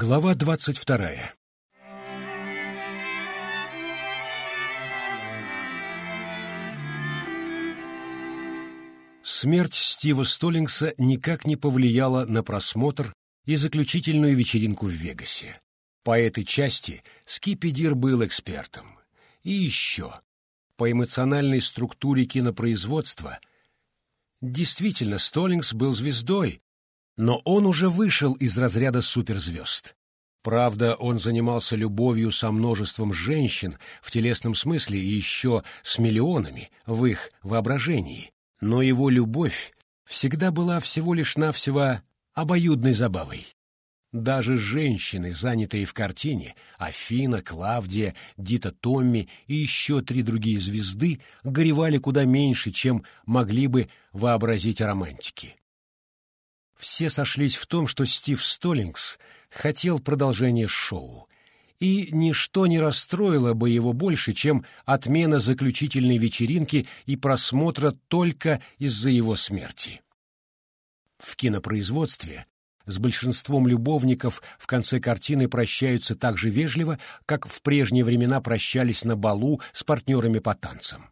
Глава двадцать вторая Смерть Стива Столлингса никак не повлияла на просмотр и заключительную вечеринку в Вегасе. По этой части Скиппи Дир был экспертом. И еще, по эмоциональной структуре кинопроизводства, действительно, Столлингс был звездой, но он уже вышел из разряда суперзвезд. Правда, он занимался любовью со множеством женщин в телесном смысле и еще с миллионами в их воображении, но его любовь всегда была всего лишь навсего обоюдной забавой. Даже женщины, занятые в картине, Афина, Клавдия, Дита Томми и еще три другие звезды, горевали куда меньше, чем могли бы вообразить романтики. Все сошлись в том, что Стив Столлингс хотел продолжения шоу, и ничто не расстроило бы его больше, чем отмена заключительной вечеринки и просмотра только из-за его смерти. В кинопроизводстве с большинством любовников в конце картины прощаются так же вежливо, как в прежние времена прощались на балу с партнерами по танцам.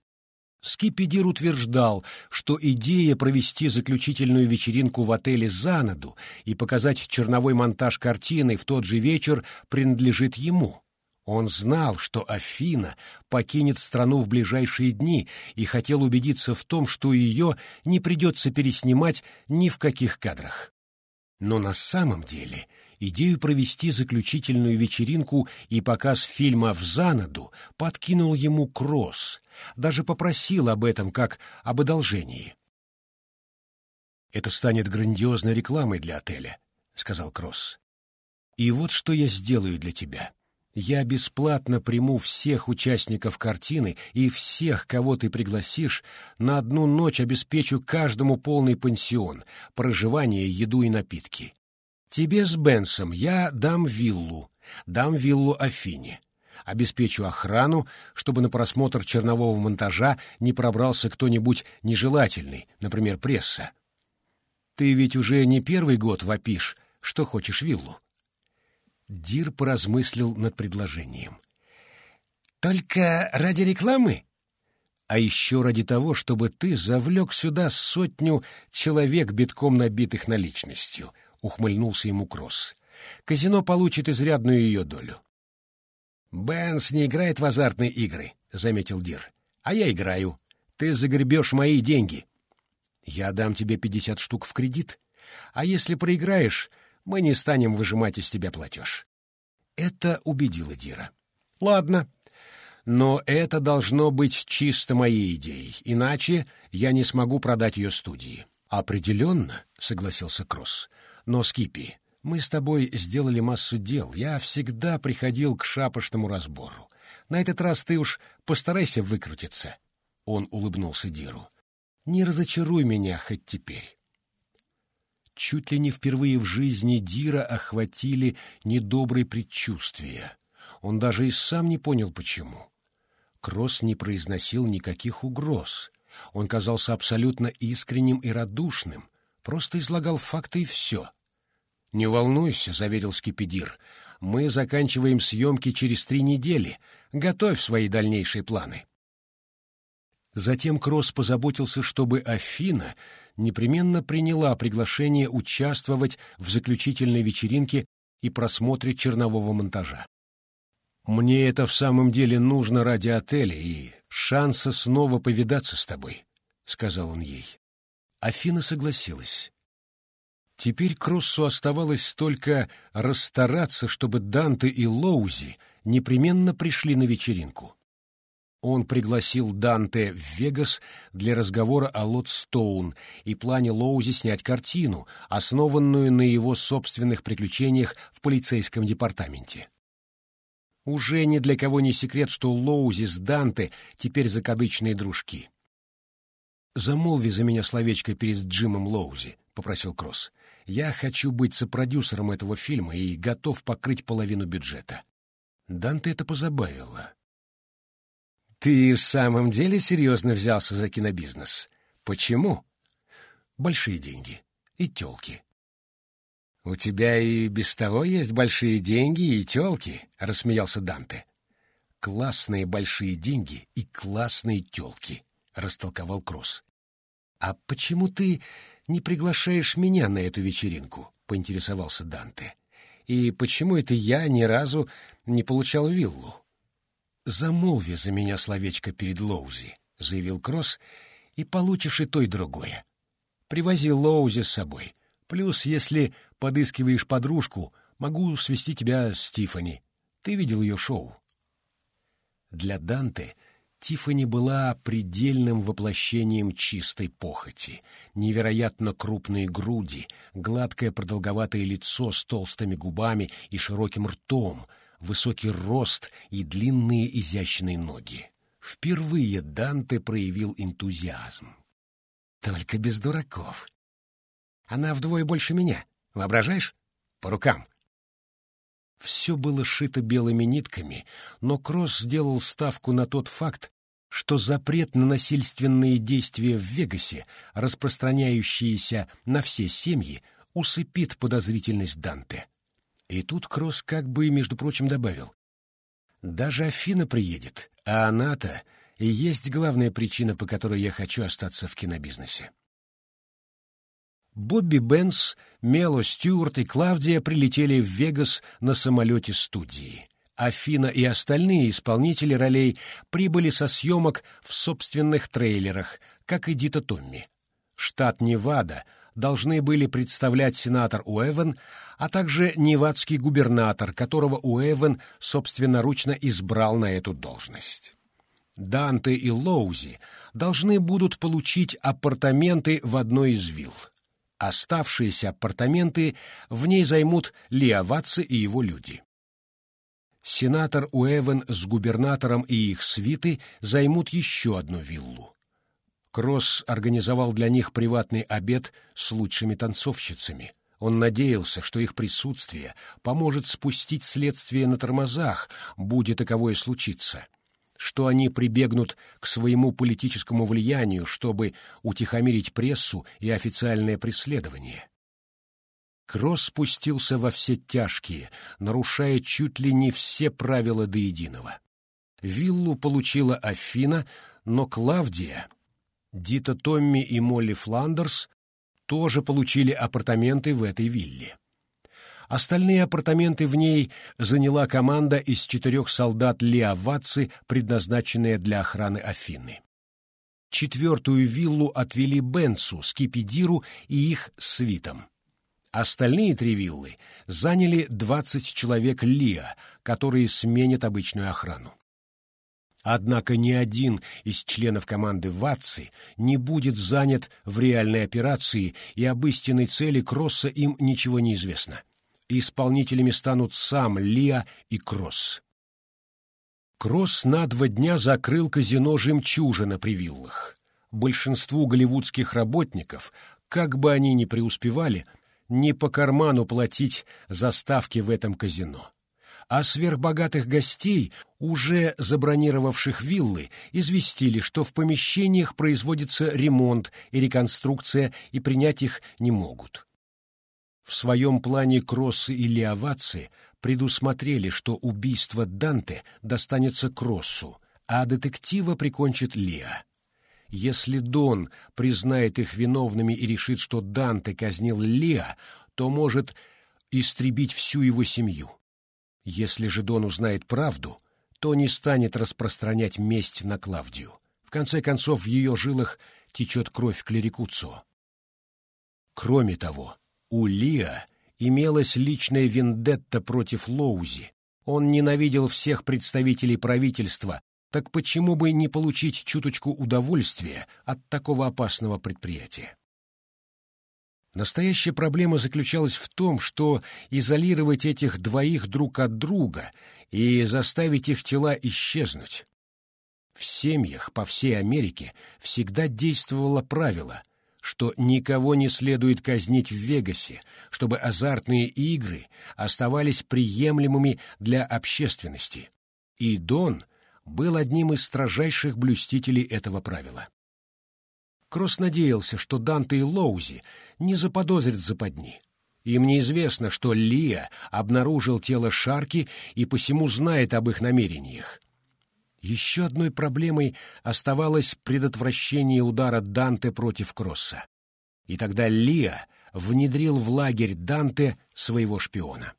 Скипидир утверждал, что идея провести заключительную вечеринку в отеле «Занаду» и показать черновой монтаж картины в тот же вечер принадлежит ему. Он знал, что Афина покинет страну в ближайшие дни и хотел убедиться в том, что ее не придется переснимать ни в каких кадрах. Но на самом деле идею провести заключительную вечеринку и показ фильма в Занаду подкинул ему Кросс, даже попросил об этом как об одолжении. «Это станет грандиозной рекламой для отеля», — сказал Кросс. «И вот что я сделаю для тебя. Я бесплатно приму всех участников картины и всех, кого ты пригласишь, на одну ночь обеспечу каждому полный пансион, проживание, еду и напитки. Тебе с Бенсом я дам виллу, дам виллу Афине. Обеспечу охрану, чтобы на просмотр чернового монтажа не пробрался кто-нибудь нежелательный, например, пресса. Ты ведь уже не первый год вопишь, что хочешь виллу. Дир поразмыслил над предложением. «Только ради рекламы?» «А еще ради того, чтобы ты завлек сюда сотню человек, битком набитых наличностью», — ухмыльнулся ему Кросс. «Казино получит изрядную ее долю». «Бенс не играет в азартные игры», — заметил Дир. «А я играю. Ты загребешь мои деньги». «Я дам тебе пятьдесят штук в кредит. А если проиграешь, мы не станем выжимать из тебя платеж. Это убедило Дира. Ладно, но это должно быть чисто моей идеей, иначе я не смогу продать ее студии. Определенно, согласился Кросс. Но, Скипи, мы с тобой сделали массу дел. Я всегда приходил к шапошному разбору. На этот раз ты уж постарайся выкрутиться. Он улыбнулся Диру. Не разочаруй меня хоть теперь. Чуть ли не впервые в жизни Дира охватили недобрые предчувствия. Он даже и сам не понял, почему. Кросс не произносил никаких угроз. Он казался абсолютно искренним и радушным, просто излагал факты и все. «Не волнуйся», — заверил Скипидир, — «мы заканчиваем съемки через три недели. Готовь свои дальнейшие планы». Затем Кросс позаботился, чтобы Афина непременно приняла приглашение участвовать в заключительной вечеринке и просмотре чернового монтажа. «Мне это в самом деле нужно ради отеля и шанса снова повидаться с тобой», — сказал он ей. Афина согласилась. Теперь Кроссу оставалось только расстараться, чтобы Данте и Лоузи непременно пришли на вечеринку он пригласил Данте в Вегас для разговора о Лотстоун и плане Лоузи снять картину, основанную на его собственных приключениях в полицейском департаменте. Уже ни для кого не секрет, что Лоузи с Данте теперь закадычные дружки. «Замолви за меня словечко перед Джимом Лоузи», — попросил Кросс. «Я хочу быть сопродюсером этого фильма и готов покрыть половину бюджета». Данте это позабавило. Ты в самом деле серьезно взялся за кинобизнес? Почему? Большие деньги и тёлки. «У тебя и без того есть большие деньги и тёлки», — рассмеялся Данте. «Классные большие деньги и классные тёлки», — растолковал Кросс. «А почему ты не приглашаешь меня на эту вечеринку?» — поинтересовался Данте. «И почему это я ни разу не получал виллу?» «Замолви за меня словечко перед Лоузи», — заявил Кросс, — «и получишь и то, и другое. Привози Лоузи с собой». Плюс, если подыскиваешь подружку, могу свести тебя с Тифани. Ты видел ее шоу. Для Данте Тифани была предельным воплощением чистой похоти. Невероятно крупные груди, гладкое продолговатое лицо с толстыми губами и широким ртом, высокий рост и длинные изящные ноги. Впервые Данте проявил энтузиазм. Только без дураков. Она вдвое больше меня. Воображаешь? По рукам. Все было шито белыми нитками, но Кросс сделал ставку на тот факт, что запрет на насильственные действия в Вегасе, распространяющиеся на все семьи, усыпит подозрительность Данте. И тут Кросс как бы, между прочим, добавил. «Даже Афина приедет, а она-то и есть главная причина, по которой я хочу остаться в кинобизнесе». Бобби Бенс, Мело Стюарт и Клавдия прилетели в Вегас на самолете студии. Афина и остальные исполнители ролей прибыли со съемок в собственных трейлерах, как и Дита Томми. Штат Невада должны были представлять сенатор Уэвен, а также невадский губернатор, которого Уэвен собственноручно избрал на эту должность. Данте и Лоузи должны будут получить апартаменты в одной из вилл. Оставшиеся апартаменты в ней займут Леоватцы и его люди. Сенатор Уэвен с губернатором и их свиты займут еще одну виллу. Кросс организовал для них приватный обед с лучшими танцовщицами. Он надеялся, что их присутствие поможет спустить следствие на тормозах, будет таковое случиться что они прибегнут к своему политическому влиянию, чтобы утихомирить прессу и официальное преследование. Кросс спустился во все тяжкие, нарушая чуть ли не все правила до единого. Виллу получила Афина, но Клавдия, Дита Томми и Молли Фландерс тоже получили апартаменты в этой вилле. Остальные апартаменты в ней заняла команда из четырех солдат Леоватцы, предназначенная для охраны Афины. Четвертую виллу отвели Бенцу, Скипидиру и их свитам. Остальные три виллы заняли 20 человек Лиа, которые сменят обычную охрану. Однако ни один из членов команды Ватцы не будет занят в реальной операции, и об истинной цели Кросса им ничего не известно исполнителями станут сам Лиа и Кросс. Кросс на два дня закрыл казино «Жемчужина» при виллах. Большинству голливудских работников, как бы они ни преуспевали, не по карману платить за ставки в этом казино. А сверхбогатых гостей, уже забронировавших виллы, известили, что в помещениях производится ремонт и реконструкция, и принять их не могут. В своем плане Кроссы и Леоваци предусмотрели, что убийство Данте достанется Кроссу, а детектива прикончит Леа. Если Дон признает их виновными и решит, что Данте казнил Леа, то может истребить всю его семью. Если же Дон узнает правду, то не станет распространять месть на Клавдию. В конце концов, в ее жилах течет кровь клерикуцо. Кроме того, у Лиа имелась личная вендетта против Лоузи. Он ненавидел всех представителей правительства, так почему бы не получить чуточку удовольствия от такого опасного предприятия? Настоящая проблема заключалась в том, что изолировать этих двоих друг от друга и заставить их тела исчезнуть. В семьях по всей Америке всегда действовало правило — что никого не следует казнить в Вегасе, чтобы азартные игры оставались приемлемыми для общественности. И Дон был одним из строжайших блюстителей этого правила. Кросс надеялся, что Данте и Лоузи не заподозрят западни. Им неизвестно, что Лия обнаружил тело Шарки и посему знает об их намерениях. Еще одной проблемой оставалось предотвращение удара Данте против Кросса. И тогда Лия внедрил в лагерь Данте своего шпиона.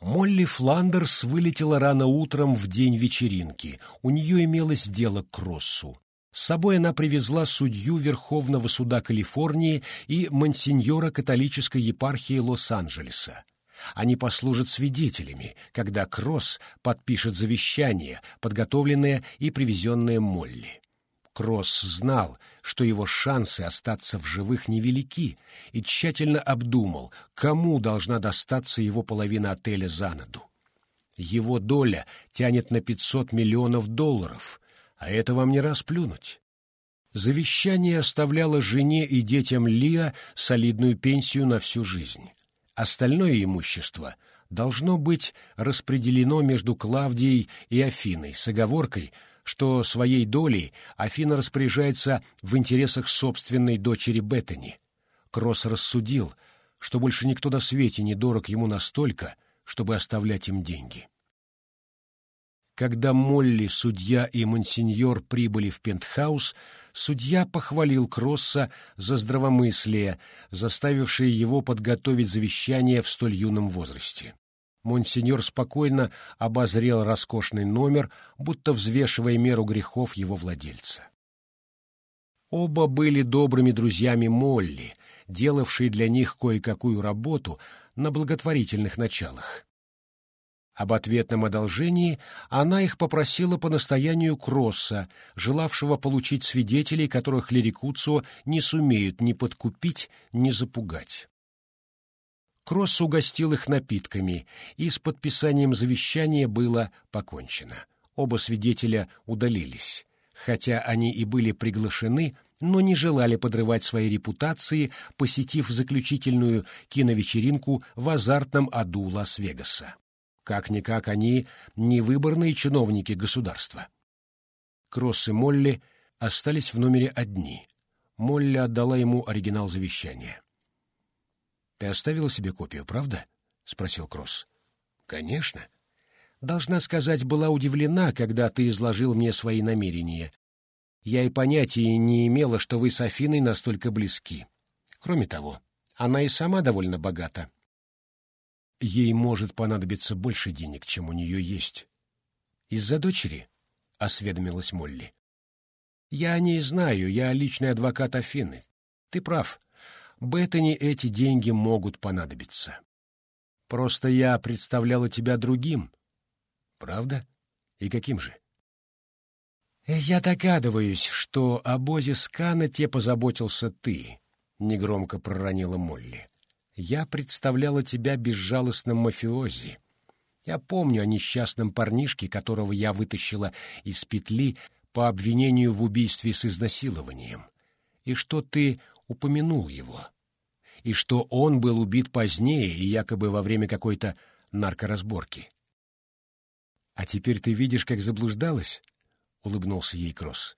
Молли Фландерс вылетела рано утром в день вечеринки. У нее имелось дело к Кроссу. С собой она привезла судью Верховного суда Калифорнии и мансиньора католической епархии Лос-Анджелеса. Они послужат свидетелями, когда Кросс подпишет завещание, подготовленное и привезенное Молли. Кросс знал, что его шансы остаться в живых невелики, и тщательно обдумал, кому должна достаться его половина отеля Занаду. Его доля тянет на 500 миллионов долларов, а это вам не расплюнуть. Завещание оставляло жене и детям Лиа солидную пенсию на всю жизнь. Остальное имущество должно быть распределено между Клавдией и Афиной с оговоркой, что своей долей Афина распоряжается в интересах собственной дочери Беттани. Кросс рассудил, что больше никто на свете не дорог ему настолько, чтобы оставлять им деньги. Когда Молли, судья и монсеньор прибыли в пентхаус, судья похвалил Кросса за здравомыслие, заставившее его подготовить завещание в столь юном возрасте. Монсеньор спокойно обозрел роскошный номер, будто взвешивая меру грехов его владельца. Оба были добрыми друзьями Молли, делавшие для них кое-какую работу на благотворительных началах. Об ответном одолжении она их попросила по настоянию Кросса, желавшего получить свидетелей, которых Лерикуцио не сумеют ни подкупить, ни запугать. Кросс угостил их напитками, и с подписанием завещания было покончено. Оба свидетеля удалились. Хотя они и были приглашены, но не желали подрывать свои репутации, посетив заключительную киновечеринку в азартном аду Лас-Вегаса. Как-никак они не выборные чиновники государства. Кросс и Молли остались в номере одни. Молли отдала ему оригинал завещания. «Ты оставила себе копию, правда?» — спросил Кросс. «Конечно. Должна сказать, была удивлена, когда ты изложил мне свои намерения. Я и понятия не имела, что вы с Афиной настолько близки. Кроме того, она и сама довольно богата. Ей может понадобиться больше денег, чем у нее есть. Из-за дочери? — осведомилась Молли. Я о ней знаю, я личный адвокат Афины. Ты прав. Беттани эти деньги могут понадобиться. Просто я представляла тебя другим. Правда? И каким же? Я догадываюсь, что о Бозе Скана те позаботился ты, — негромко проронила Молли. Я представляла тебя безжалостным мафиози. Я помню о несчастном парнишке, которого я вытащила из петли по обвинению в убийстве с изнасилованием, и что ты упомянул его, и что он был убит позднее и якобы во время какой-то наркоразборки. «А теперь ты видишь, как заблуждалась?» — улыбнулся ей Кросс.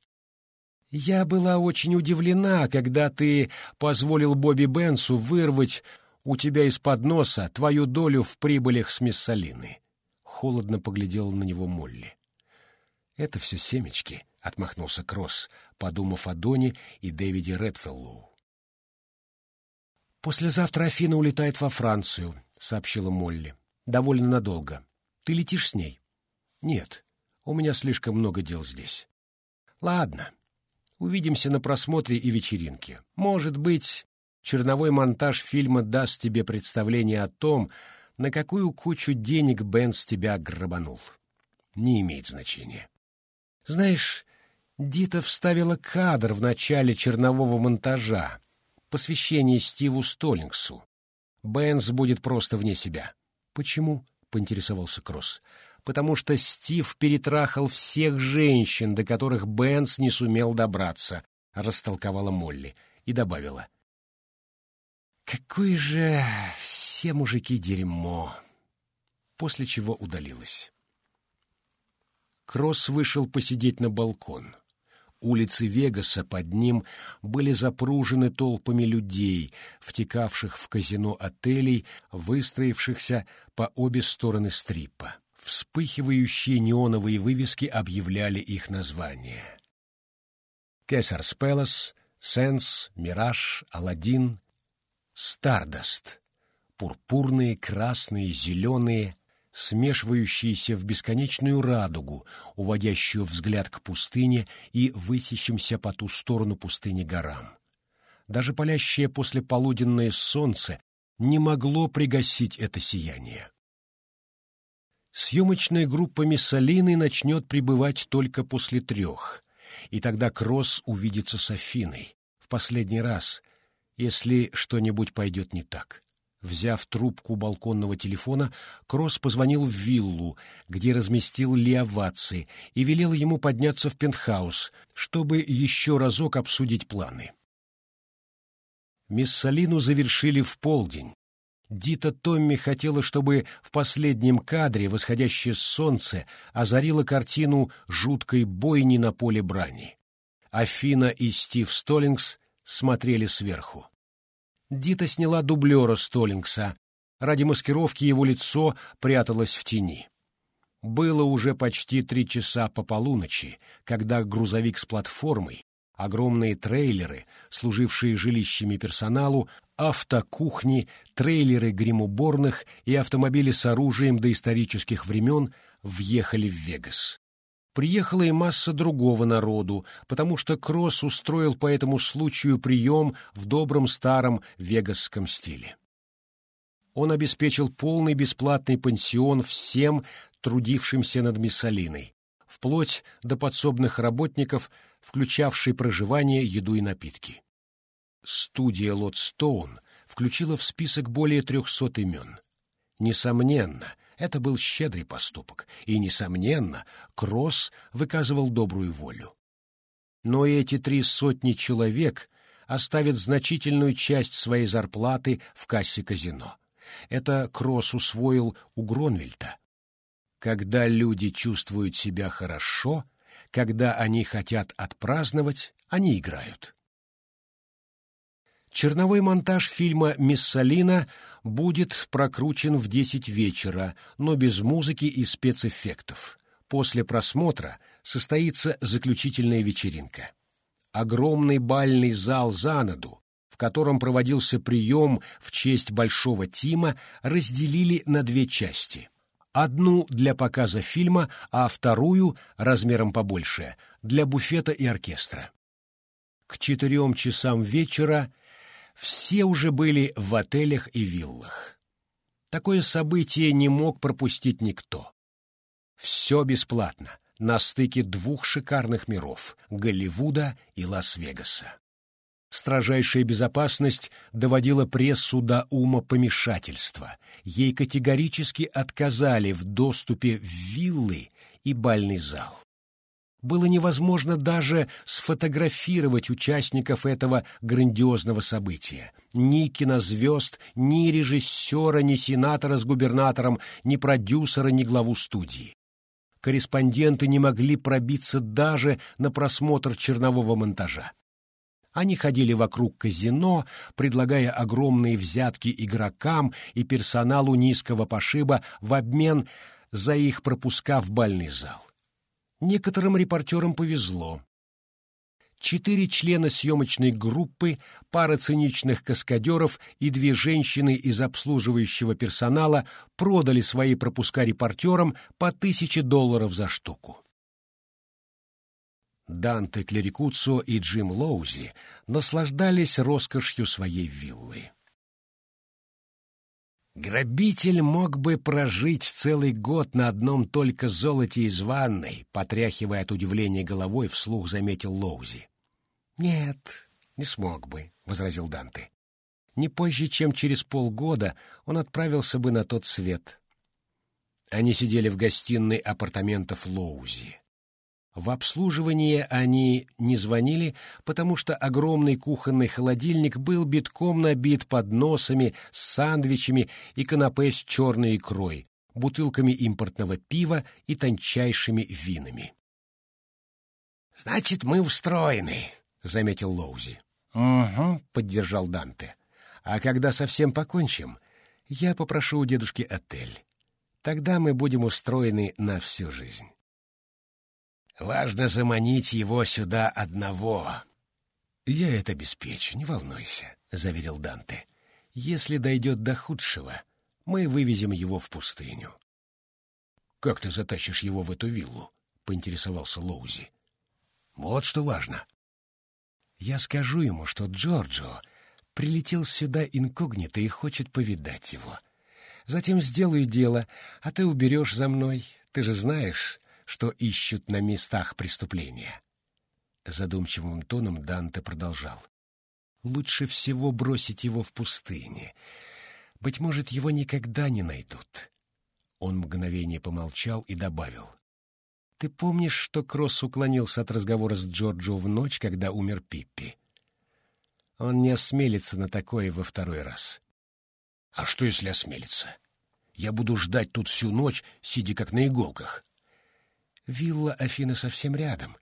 «Я была очень удивлена, когда ты позволил Бобби Бенсу вырвать у тебя из-под носа твою долю в прибылях с Миссалины. Холодно поглядел на него Молли. Это все семечки, — отмахнулся Кросс, подумав о Доне и Дэвиде Редфеллоу. «Послезавтра Афина улетает во Францию», — сообщила Молли. «Довольно надолго. Ты летишь с ней?» «Нет, у меня слишком много дел здесь». «Ладно, увидимся на просмотре и вечеринке. Может быть, Черновой монтаж фильма даст тебе представление о том, на какую кучу денег Бенс тебя грабанул. Не имеет значения. Знаешь, Дита вставила кадр в начале чернового монтажа, посвящение Стиву Столлингсу. Бенс будет просто вне себя. Почему? — поинтересовался Кросс. Потому что Стив перетрахал всех женщин, до которых Бенс не сумел добраться, — растолковала Молли и добавила. Какое же все мужики дерьмо! После чего удалилась. Кросс вышел посидеть на балкон. Улицы Вегаса под ним были запружены толпами людей, втекавших в казино отелей, выстроившихся по обе стороны стрипа. Вспыхивающие неоновые вывески объявляли их названия. Кесарс Пелос, Сенс, Мираж, Аладдин, Стардаст. Пурпурные, красные, зеленые, смешивающиеся в бесконечную радугу, уводящую взгляд к пустыне и высящимся по ту сторону пустыни горам. Даже палящее послеполуденное солнце не могло пригасить это сияние. Съемочная группа Миссалины начнет прибывать только после трех, и тогда Кросс увидится с Афиной в последний раз, если что-нибудь пойдет не так. Взяв трубку балконного телефона, Кросс позвонил в виллу, где разместил Леоваци, и велел ему подняться в пентхаус, чтобы еще разок обсудить планы. Миссалину завершили в полдень. Дита Томми хотела, чтобы в последнем кадре восходящее солнце озарило картину жуткой бойни на поле брани. Афина и Стив Столлингс смотрели сверху. Дита сняла дублера Столлингса. Ради маскировки его лицо пряталось в тени. Было уже почти три часа по полуночи, когда грузовик с платформой, огромные трейлеры, служившие жилищами персоналу, автокухни, трейлеры гримуборных и автомобили с оружием доисторических времен въехали в Вегас приехала и масса другого народу, потому что Кросс устроил по этому случаю прием в добром старом вегасском стиле. Он обеспечил полный бесплатный пансион всем трудившимся над Миссалиной, вплоть до подсобных работников, включавший проживание, еду и напитки. Студия Лотстоун включила в список более трехсот имен. Несомненно, это был щедрый поступок, и, несомненно, Кросс выказывал добрую волю. Но эти три сотни человек оставят значительную часть своей зарплаты в кассе казино. Это Кросс усвоил у Гронвельта. Когда люди чувствуют себя хорошо, когда они хотят отпраздновать, они играют. Черновой монтаж фильма «Миссалина» будет прокручен в 10 вечера, но без музыки и спецэффектов. После просмотра состоится заключительная вечеринка. Огромный бальный зал Занаду, в котором проводился прием в честь Большого Тима, разделили на две части. Одну для показа фильма, а вторую, размером побольше, для буфета и оркестра. К четырем часам вечера все уже были в отелях и виллах. Такое событие не мог пропустить никто. Все бесплатно, на стыке двух шикарных миров — Голливуда и Лас-Вегаса. Строжайшая безопасность доводила прессу до ума помешательства. Ей категорически отказали в доступе в виллы и бальный зал было невозможно даже сфотографировать участников этого грандиозного события. Ни кинозвезд, ни режиссера, ни сенатора с губернатором, ни продюсера, ни главу студии. Корреспонденты не могли пробиться даже на просмотр чернового монтажа. Они ходили вокруг казино, предлагая огромные взятки игрокам и персоналу низкого пошиба в обмен за их пропуска в бальный зал. Некоторым репортерам повезло. Четыре члена съемочной группы, пара циничных каскадеров и две женщины из обслуживающего персонала продали свои пропуска репортерам по тысяче долларов за штуку. Данте Клерикуцо и Джим Лоузи наслаждались роскошью своей виллы. Грабитель мог бы прожить целый год на одном только золоте из ванной, потряхивая от удивления головой, вслух заметил Лоузи. Нет, не смог бы, возразил Данте. Не позже, чем через полгода он отправился бы на тот свет. Они сидели в гостиной апартаментов Лоузи. В обслуживание они не звонили, потому что огромный кухонный холодильник был битком набит подносами, сандвичами и канапе с черной икрой, бутылками импортного пива и тончайшими винами. «Значит, мы устроены», — заметил Лоузи. «Угу», — поддержал Данте. «А когда совсем покончим, я попрошу у дедушки отель. Тогда мы будем устроены на всю жизнь». «Важно заманить его сюда одного». «Я это обеспечу, не волнуйся», — заверил Данте. «Если дойдет до худшего, мы вывезем его в пустыню». «Как ты затащишь его в эту виллу?» — поинтересовался Лоузи. «Вот что важно. Я скажу ему, что Джорджо прилетел сюда инкогнито и хочет повидать его. Затем сделаю дело, а ты уберешь за мной. Ты же знаешь, что ищут на местах преступления. Задумчивым тоном Данте продолжал. Лучше всего бросить его в пустыне. Быть может, его никогда не найдут. Он мгновение помолчал и добавил. Ты помнишь, что Кросс уклонился от разговора с Джорджо в ночь, когда умер Пиппи? Он не осмелится на такое во второй раз. А что, если осмелится? Я буду ждать тут всю ночь, сидя как на иголках. Вилла Афины совсем рядом.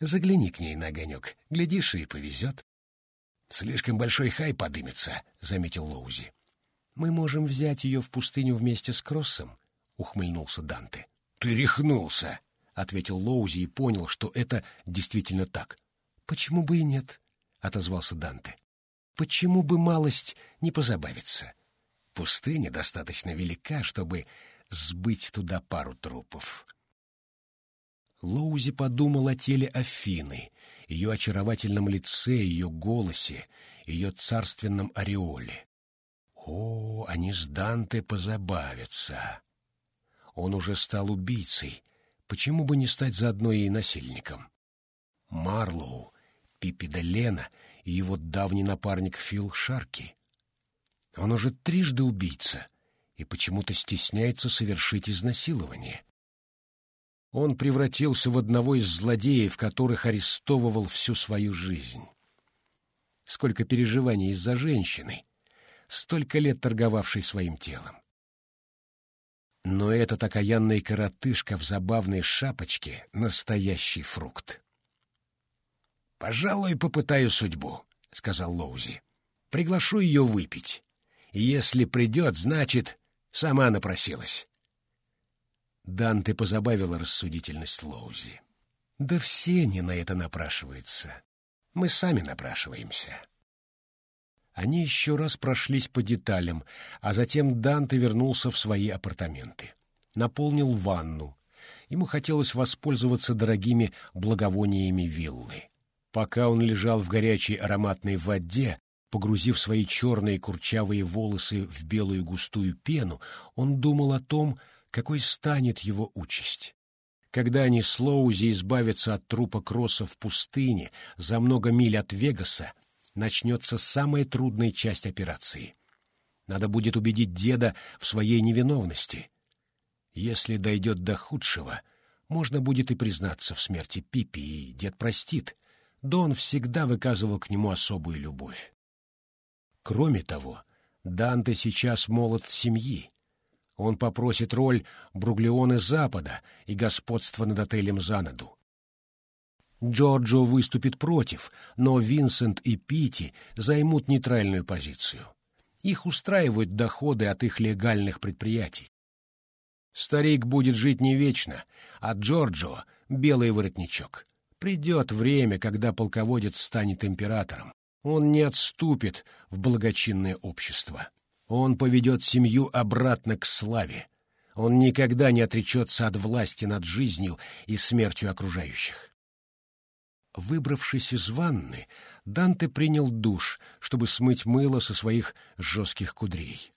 Загляни к ней на огонек. Глядишь, и повезет. Слишком большой хай подымется, — заметил Лоузи. Мы можем взять ее в пустыню вместе с Кроссом, — ухмыльнулся Данте. Ты рехнулся, — ответил Лоузи и понял, что это действительно так. «Почему бы и нет?» — отозвался Данте. «Почему бы малость не позабавиться? Пустыня достаточно велика, чтобы сбыть туда пару трупов». Лоузи подумал о теле Афины, ее очаровательном лице, ее голосе, ее царственном ореоле. О, они с Данте позабавятся. Он уже стал убийцей — Почему бы не стать заодно и насильником? Марлоу, Пиппи де Лена и его давний напарник Фил Шарки. Он уже трижды убийца и почему-то стесняется совершить изнасилование. Он превратился в одного из злодеев, которых арестовывал всю свою жизнь. Сколько переживаний из-за женщины, столько лет торговавшей своим телом. Но этот окаянный коротышка в забавной шапочке — настоящий фрукт. «Пожалуй, попытаю судьбу», — сказал Лоузи. «Приглашу ее выпить. Если придет, значит, сама напросилась». Данте позабавила рассудительность Лоузи. «Да все не на это напрашиваются. Мы сами напрашиваемся». Они еще раз прошлись по деталям, а затем Данте вернулся в свои апартаменты. Наполнил ванну. Ему хотелось воспользоваться дорогими благовониями виллы. Пока он лежал в горячей ароматной воде, погрузив свои черные курчавые волосы в белую густую пену, он думал о том, какой станет его участь. Когда они с Лоузи избавятся от трупа Кросса в пустыне за много миль от Вегаса, начнется самая трудная часть операции. Надо будет убедить деда в своей невиновности. Если дойдет до худшего, можно будет и признаться в смерти Пипи, и дед простит. Дон всегда выказывал к нему особую любовь. Кроме того, Данте сейчас молод семьи. Он попросит роль Бруглеоны Запада и господства над отелем Занаду. Джорджо выступит против, но Винсент и Пити займут нейтральную позицию. Их устраивают доходы от их легальных предприятий. Старик будет жить не вечно, а Джорджо — белый воротничок. Придет время, когда полководец станет императором. Он не отступит в благочинное общество. Он поведет семью обратно к славе. Он никогда не отречется от власти над жизнью и смертью окружающих. Выбравшись из ванны, Данте принял душ, чтобы смыть мыло со своих жестких кудрей.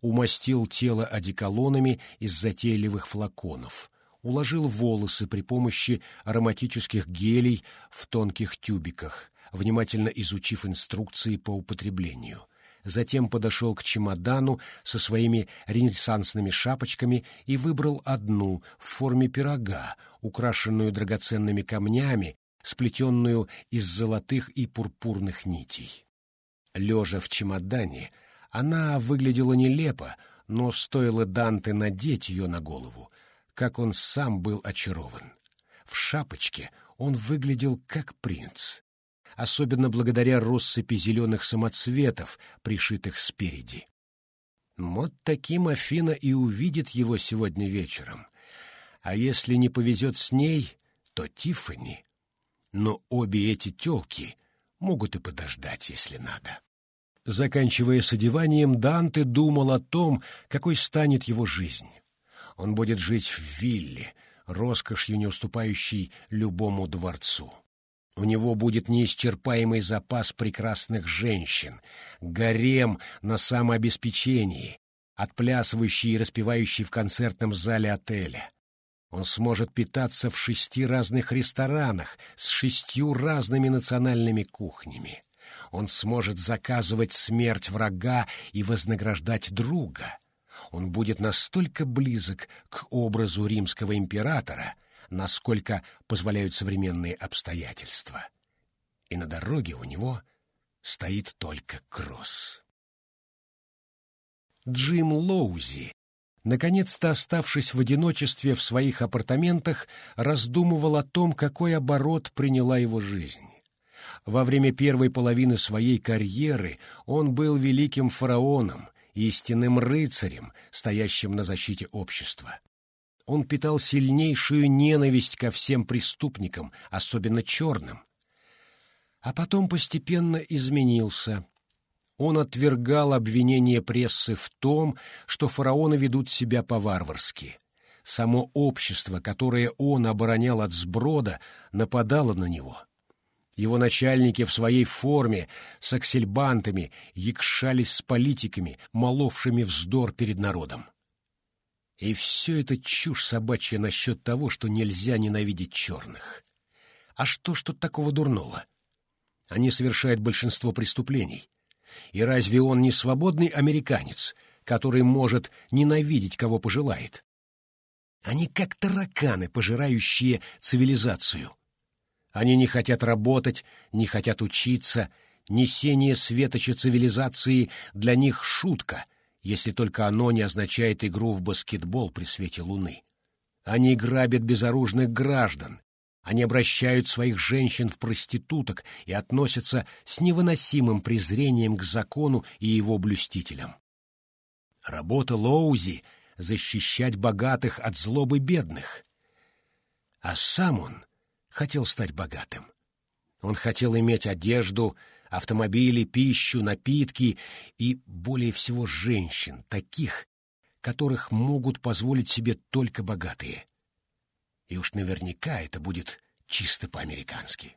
Умастил тело одеколонами из затейливых флаконов. Уложил волосы при помощи ароматических гелей в тонких тюбиках, внимательно изучив инструкции по употреблению. Затем подошел к чемодану со своими ренессансными шапочками и выбрал одну в форме пирога, украшенную драгоценными камнями сплетенную из золотых и пурпурных нитей. Лежа в чемодане, она выглядела нелепо, но стоило Данте надеть ее на голову, как он сам был очарован. В шапочке он выглядел как принц, особенно благодаря россыпи зеленых самоцветов, пришитых спереди. Вот таким Афина и увидит его сегодня вечером. А если не повезет с ней, то Тиффани. Но обе эти тёлки могут и подождать, если надо. Заканчивая с одеванием, Данте думал о том, какой станет его жизнь. Он будет жить в вилле, роскошью не уступающей любому дворцу. У него будет неисчерпаемый запас прекрасных женщин, гарем на самообеспечении, отплясывающий и распевающий в концертном зале отеля. Он сможет питаться в шести разных ресторанах с шестью разными национальными кухнями. Он сможет заказывать смерть врага и вознаграждать друга. Он будет настолько близок к образу римского императора — насколько позволяют современные обстоятельства. И на дороге у него стоит только кросс. Джим Лоузи, наконец-то оставшись в одиночестве в своих апартаментах, раздумывал о том, какой оборот приняла его жизнь. Во время первой половины своей карьеры он был великим фараоном, истинным рыцарем, стоящим на защите общества он питал сильнейшую ненависть ко всем преступникам, особенно черным. А потом постепенно изменился. Он отвергал обвинения прессы в том, что фараоны ведут себя по-варварски. Само общество, которое он оборонял от сброда, нападало на него. Его начальники в своей форме с аксельбантами якшались с политиками, моловшими вздор перед народом. И все это чушь собачья насчет того, что нельзя ненавидеть черных. А что ж тут такого дурного? Они совершают большинство преступлений. И разве он не свободный американец, который может ненавидеть, кого пожелает? Они как тараканы, пожирающие цивилизацию. Они не хотят работать, не хотят учиться, несение светоча цивилизации для них шутка — если только оно не означает игру в баскетбол при свете луны. Они грабят безоружных граждан, они обращают своих женщин в проституток и относятся с невыносимым презрением к закону и его блюстителям. Работа Лоузи — защищать богатых от злобы бедных. А сам он хотел стать богатым. Он хотел иметь одежду, автомобили, пищу, напитки и, более всего, женщин, таких, которых могут позволить себе только богатые. И уж наверняка это будет чисто по-американски.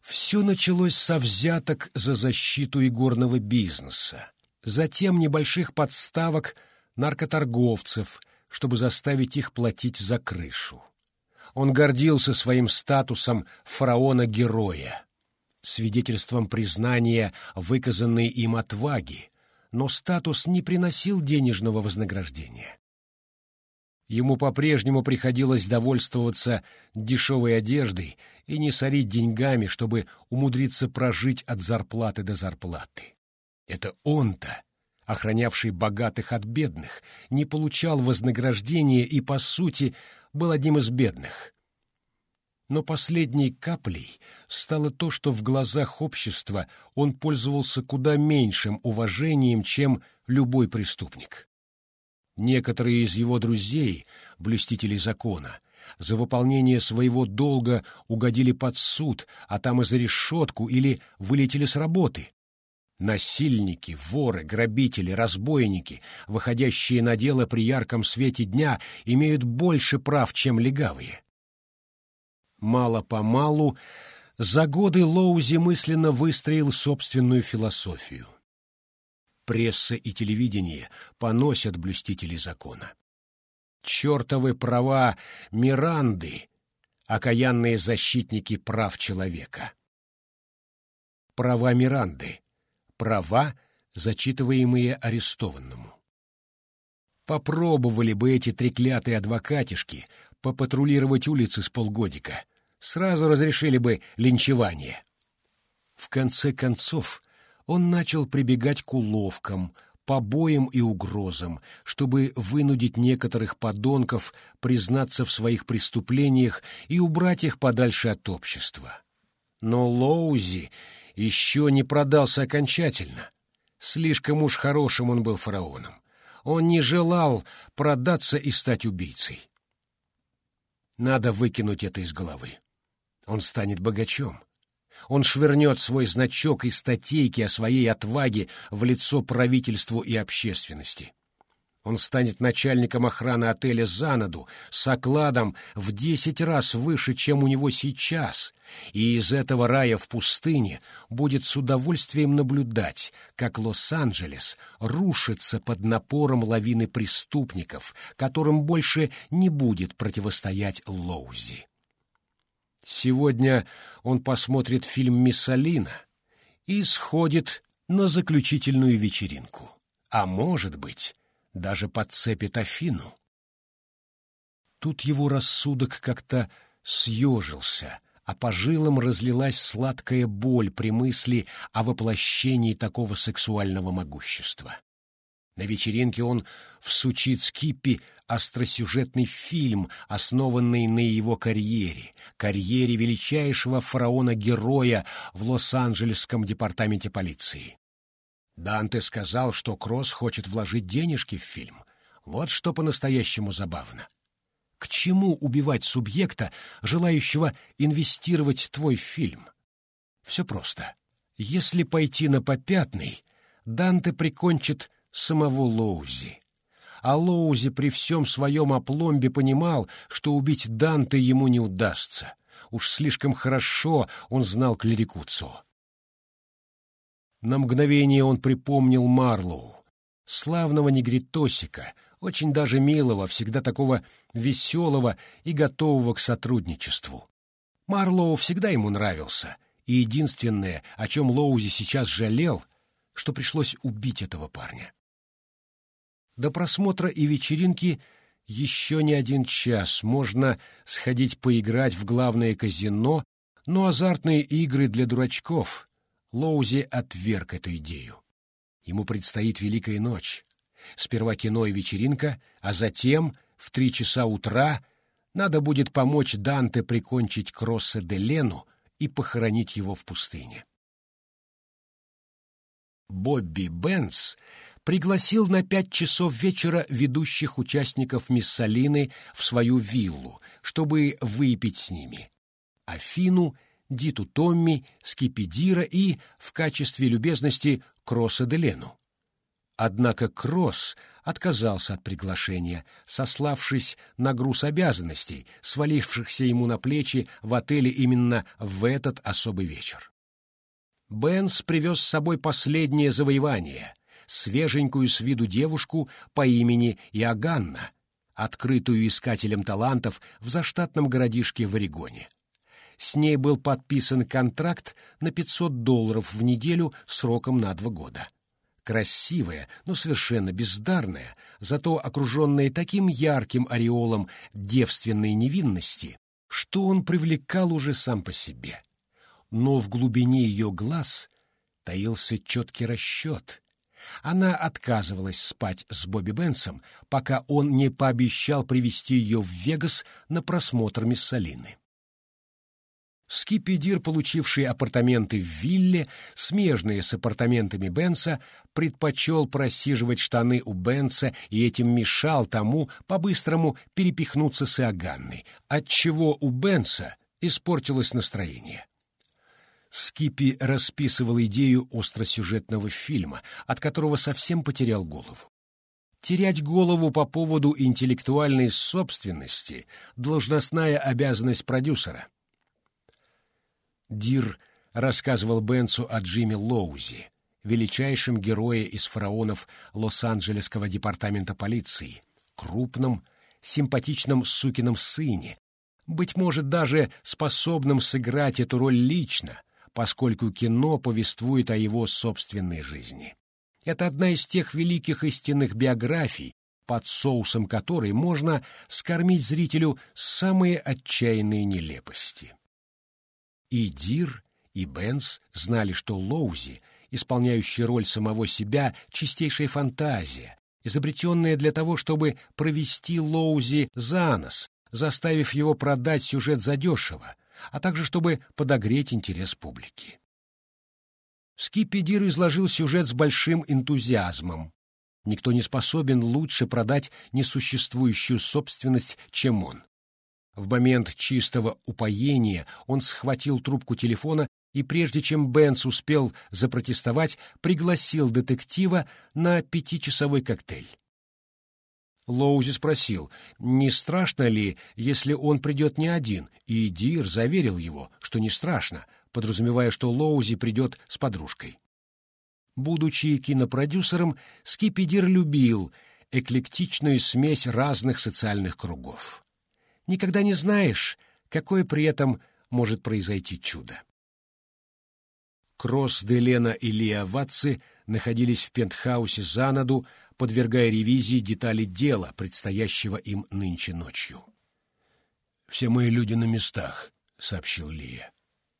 Все началось со взяток за защиту игорного бизнеса, затем небольших подставок наркоторговцев, чтобы заставить их платить за крышу. Он гордился своим статусом фараона-героя свидетельством признания выказанной им отваги, но статус не приносил денежного вознаграждения. Ему по-прежнему приходилось довольствоваться дешевой одеждой и не сорить деньгами, чтобы умудриться прожить от зарплаты до зарплаты. Это он-то, охранявший богатых от бедных, не получал вознаграждения и, по сути, был одним из бедных — но последней каплей стало то, что в глазах общества он пользовался куда меньшим уважением, чем любой преступник. Некоторые из его друзей, блюстители закона, за выполнение своего долга угодили под суд, а там и за решетку или вылетели с работы. Насильники, воры, грабители, разбойники, выходящие на дело при ярком свете дня, имеют больше прав, чем легавые. Мало-помалу за годы Лоузи мысленно выстроил собственную философию. Пресса и телевидение поносят блюстителей закона. Чертовы права Миранды, окаянные защитники прав человека. Права Миранды, права, зачитываемые арестованному. Попробовали бы эти треклятые адвокатишки попатрулировать улицы с полгодика. Сразу разрешили бы линчевание. В конце концов, он начал прибегать к уловкам, побоям и угрозам, чтобы вынудить некоторых подонков признаться в своих преступлениях и убрать их подальше от общества. Но Лоузи еще не продался окончательно. Слишком уж хорошим он был фараоном. Он не желал продаться и стать убийцей. Надо выкинуть это из головы. Он станет богачом. Он швырнет свой значок и статейки о своей отваге в лицо правительству и общественности. Он станет начальником охраны отеля «Занаду» с окладом в десять раз выше, чем у него сейчас, и из этого рая в пустыне будет с удовольствием наблюдать, как Лос-Анджелес рушится под напором лавины преступников, которым больше не будет противостоять Лоузи. Сегодня он посмотрит фильм «Миссалина» и сходит на заключительную вечеринку. А может быть, даже подцепит Афину. Тут его рассудок как-то съежился, а по жилам разлилась сладкая боль при мысли о воплощении такого сексуального могущества. На вечеринке он всучит Скиппи остросюжетный фильм, основанный на его карьере, карьере величайшего фараона-героя в Лос-Анджелесском департаменте полиции. Данте сказал, что Кросс хочет вложить денежки в фильм. Вот что по-настоящему забавно. К чему убивать субъекта, желающего инвестировать твой фильм? Все просто. Если пойти на попятный, Данте прикончит самого Лоузи. А Лоузи при всем своем опломбе понимал, что убить Данте ему не удастся. Уж слишком хорошо он знал клерикуцу. На мгновение он припомнил Марлоу, славного негритосика, очень даже милого, всегда такого веселого и готового к сотрудничеству. Марлоу всегда ему нравился, и единственное, о чем Лоузи сейчас жалел, что пришлось убить этого парня. До просмотра и вечеринки еще не один час. Можно сходить поиграть в главное казино, но азартные игры для дурачков. Лоузи отверг эту идею. Ему предстоит великая ночь. Сперва кино и вечеринка, а затем, в три часа утра, надо будет помочь Данте прикончить Кросса де Лену и похоронить его в пустыне. Бобби Бенц пригласил на пять часов вечера ведущих участников Миссалины в свою виллу, чтобы выпить с ними. Афину, Диту Томми, Скипидира и, в качестве любезности, Кросса де Лену. Однако Кросс отказался от приглашения, сославшись на груз обязанностей, свалившихся ему на плечи в отеле именно в этот особый вечер. Бенс привез с собой последнее завоевание свеженькую с виду девушку по имени Иоганна, открытую искателем талантов в заштатном городишке в Орегоне. С ней был подписан контракт на 500 долларов в неделю сроком на два года. Красивая, но совершенно бездарная, зато окруженная таким ярким ореолом девственной невинности, что он привлекал уже сам по себе. Но в глубине ее глаз таился четкий расчет, она отказывалась спать с Бобби Бенсом, пока он не пообещал привести ее в Вегас на просмотр Миссалины. Скипидир, получивший апартаменты в вилле, смежные с апартаментами Бенса, предпочел просиживать штаны у Бенса и этим мешал тому по-быстрому перепихнуться с Иоганной, отчего у Бенса испортилось настроение. Скипи расписывал идею остросюжетного фильма, от которого совсем потерял голову. Терять голову по поводу интеллектуальной собственности — должностная обязанность продюсера. Дир рассказывал Бенцу о Джимми Лоузи, величайшем герое из фараонов Лос-Анджелесского департамента полиции, крупном, симпатичном сукином сыне, быть может, даже способном сыграть эту роль лично, поскольку кино повествует о его собственной жизни. Это одна из тех великих истинных биографий, под соусом которой можно скормить зрителю самые отчаянные нелепости. И Дир, и Бенс знали, что Лоузи исполняющий роль самого себя, чистейшая фантазия, изобретенная для того, чтобы провести Лоузи за нос, заставив его продать сюжет задешево, а также чтобы подогреть интерес публики. Скипидир изложил сюжет с большим энтузиазмом. Никто не способен лучше продать несуществующую собственность, чем он. В момент чистого упоения он схватил трубку телефона и, прежде чем Бенц успел запротестовать, пригласил детектива на пятичасовой коктейль. Лоузи спросил, не страшно ли, если он придет не один, и Дир заверил его, что не страшно, подразумевая, что Лоузи придет с подружкой. Будучи кинопродюсером, Скипи Дир любил эклектичную смесь разных социальных кругов. Никогда не знаешь, какое при этом может произойти чудо. Кросс де Лена и Лиа Вацци находились в пентхаусе Занаду, подвергая ревизии детали дела, предстоящего им нынче ночью. «Все мои люди на местах», — сообщил Лия.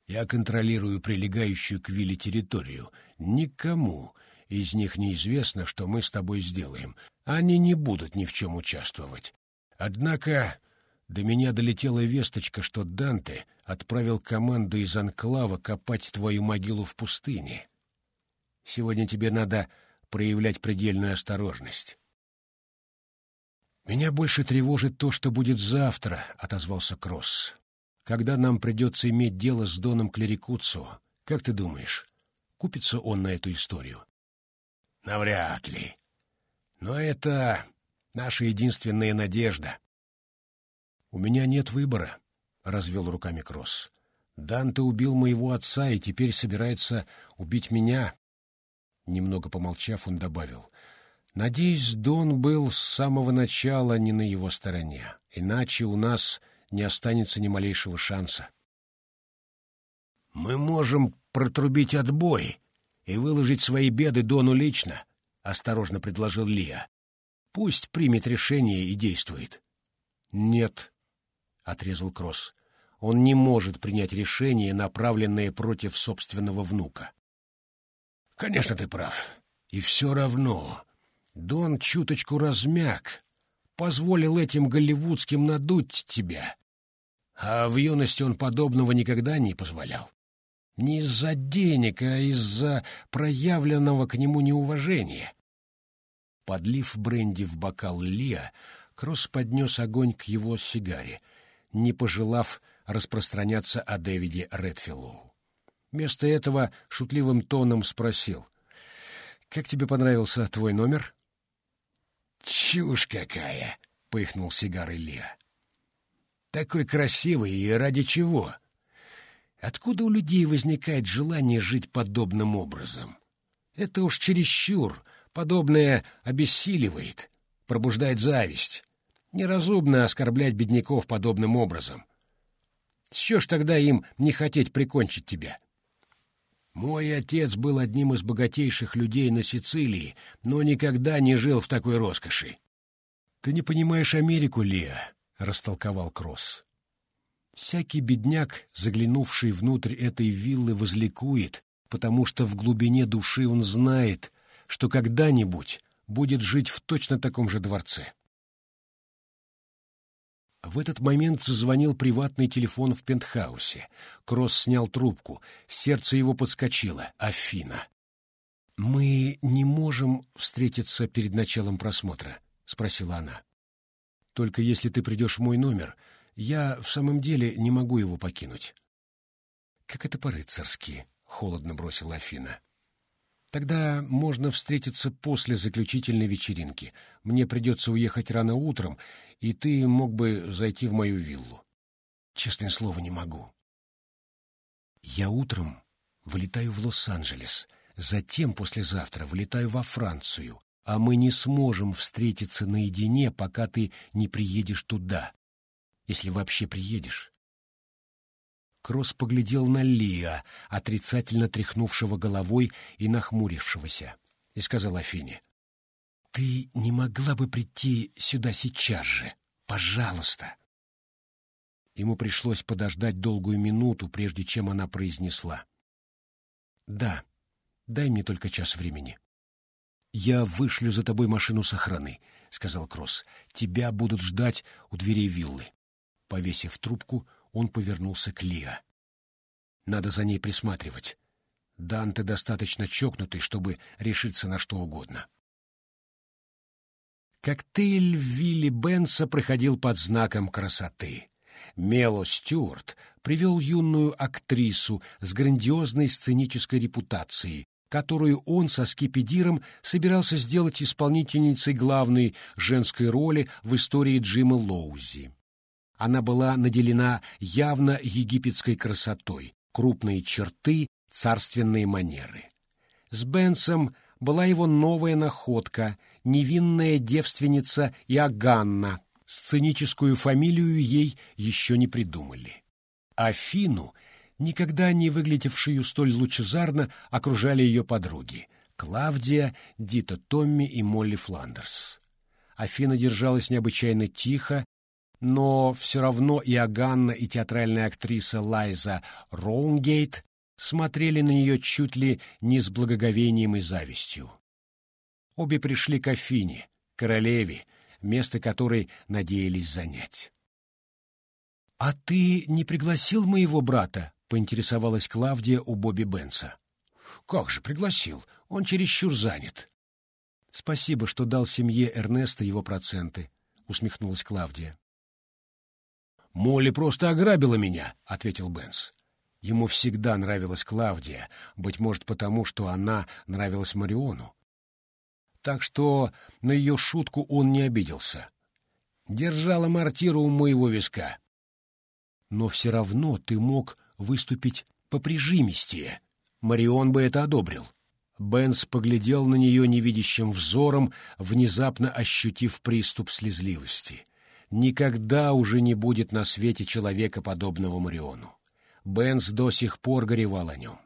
«Я контролирую прилегающую к вилле территорию. Никому из них неизвестно, что мы с тобой сделаем. Они не будут ни в чем участвовать. Однако до меня долетела весточка, что Данте отправил команду из Анклава копать твою могилу в пустыне. Сегодня тебе надо проявлять предельную осторожность. «Меня больше тревожит то, что будет завтра», — отозвался Кросс. «Когда нам придется иметь дело с Доном Клерикуцу, как ты думаешь, купится он на эту историю?» «Навряд ли. Но это наша единственная надежда. «У меня нет выбора», — развел руками Кросс. «Данте убил моего отца и теперь собирается убить меня». Немного помолчав, он добавил. «Надеюсь, Дон был с самого начала не на его стороне, иначе у нас не останется ни малейшего шанса». «Мы можем протрубить отбой и выложить свои беды Дону лично», — осторожно предложил Лия. «Пусть примет решение и действует». «Нет», отрезал Кросс. Он не может принять решение, направленное против собственного внука. Конечно, ты прав. И все равно Дон чуточку размяк, позволил этим голливудским надуть тебя. А в юности он подобного никогда не позволял. Не из-за денег, а из-за проявленного к нему неуважения. Подлив бренди в бокал Лиа, Кросс поднес огонь к его сигаре — не пожелав распространяться о Дэвиде Редфиллоу. Вместо этого шутливым тоном спросил. «Как тебе понравился твой номер?» «Чушь какая!» — пыхнул сигарой Леа. «Такой красивый и ради чего? Откуда у людей возникает желание жить подобным образом? Это уж чересчур, подобное обессиливает, пробуждает зависть. Неразумно оскорблять бедняков подобным образом. С чего ж тогда им не хотеть прикончить тебя? Мой отец был одним из богатейших людей на Сицилии, но никогда не жил в такой роскоши. — Ты не понимаешь Америку, Леа, — растолковал Кросс. Всякий бедняк, заглянувший внутрь этой виллы, возликует, потому что в глубине души он знает, что когда-нибудь будет жить в точно таком же дворце. В этот момент зазвонил приватный телефон в пентхаусе. Кросс снял трубку. Сердце его подскочило. Афина. «Мы не можем встретиться перед началом просмотра?» — спросила она. «Только если ты придешь в мой номер. Я в самом деле не могу его покинуть». «Как это по-рыцарски», — холодно бросила Афина. Тогда можно встретиться после заключительной вечеринки. Мне придется уехать рано утром, и ты мог бы зайти в мою виллу. Честное слово, не могу. Я утром вылетаю в Лос-Анджелес, затем послезавтра вылетаю во Францию, а мы не сможем встретиться наедине, пока ты не приедешь туда, если вообще приедешь. Кросс поглядел на Лиа, отрицательно тряхнувшего головой и нахмурившегося, и сказал Афине, «Ты не могла бы прийти сюда сейчас же? Пожалуйста!» Ему пришлось подождать долгую минуту, прежде чем она произнесла. «Да, Дай мне только час времени. «Я вышлю за тобой машину с охраны», — сказал Кросс. «Тебя будут ждать у дверей виллы». Повесив трубку, он повернулся к Лиа. «Надо за ней присматривать. Данте достаточно чокнутый, чтобы решиться на что угодно». Коктейль Вилли Бенса проходил под знаком красоты. Мело Стюарт привел юную актрису с грандиозной сценической репутацией, которую он со скипидиром собирался сделать исполнительницей главной женской роли в истории Джима Лоузи. Она была наделена явно египетской красотой, крупные черты, царственные манеры. С Бенсом была его новая находка, невинная девственница Иоганна. Сценическую фамилию ей еще не придумали. Афину — никогда не выглядевшую столь лучезарно, окружали ее подруги — Клавдия, Дита Томми и Молли Фландерс. Афина держалась необычайно тихо, но все равно и Аганна, и театральная актриса Лайза Роунгейт смотрели на нее чуть ли не с благоговением и завистью. Обе пришли к Афине, королеве, место которой надеялись занять. «А ты не пригласил моего брата?» — поинтересовалась Клавдия у Бобби Бенса. «Как же пригласил? Он чересчур занят». «Спасибо, что дал семье Эрнеста его проценты», — усмехнулась Клавдия. «Молли просто ограбила меня», — ответил Бенс. Ему всегда нравилась Клавдия, быть может потому, что она нравилась Мариону. Так что на ее шутку он не обиделся. Держала мартиру у моего виска. Но все равно ты мог выступить поприжимистее. Марион бы это одобрил. Бенс поглядел на нее невидящим взором, внезапно ощутив приступ слезливости. Никогда уже не будет на свете человека, подобного Мариону. Бенс до сих пор горевал о нем.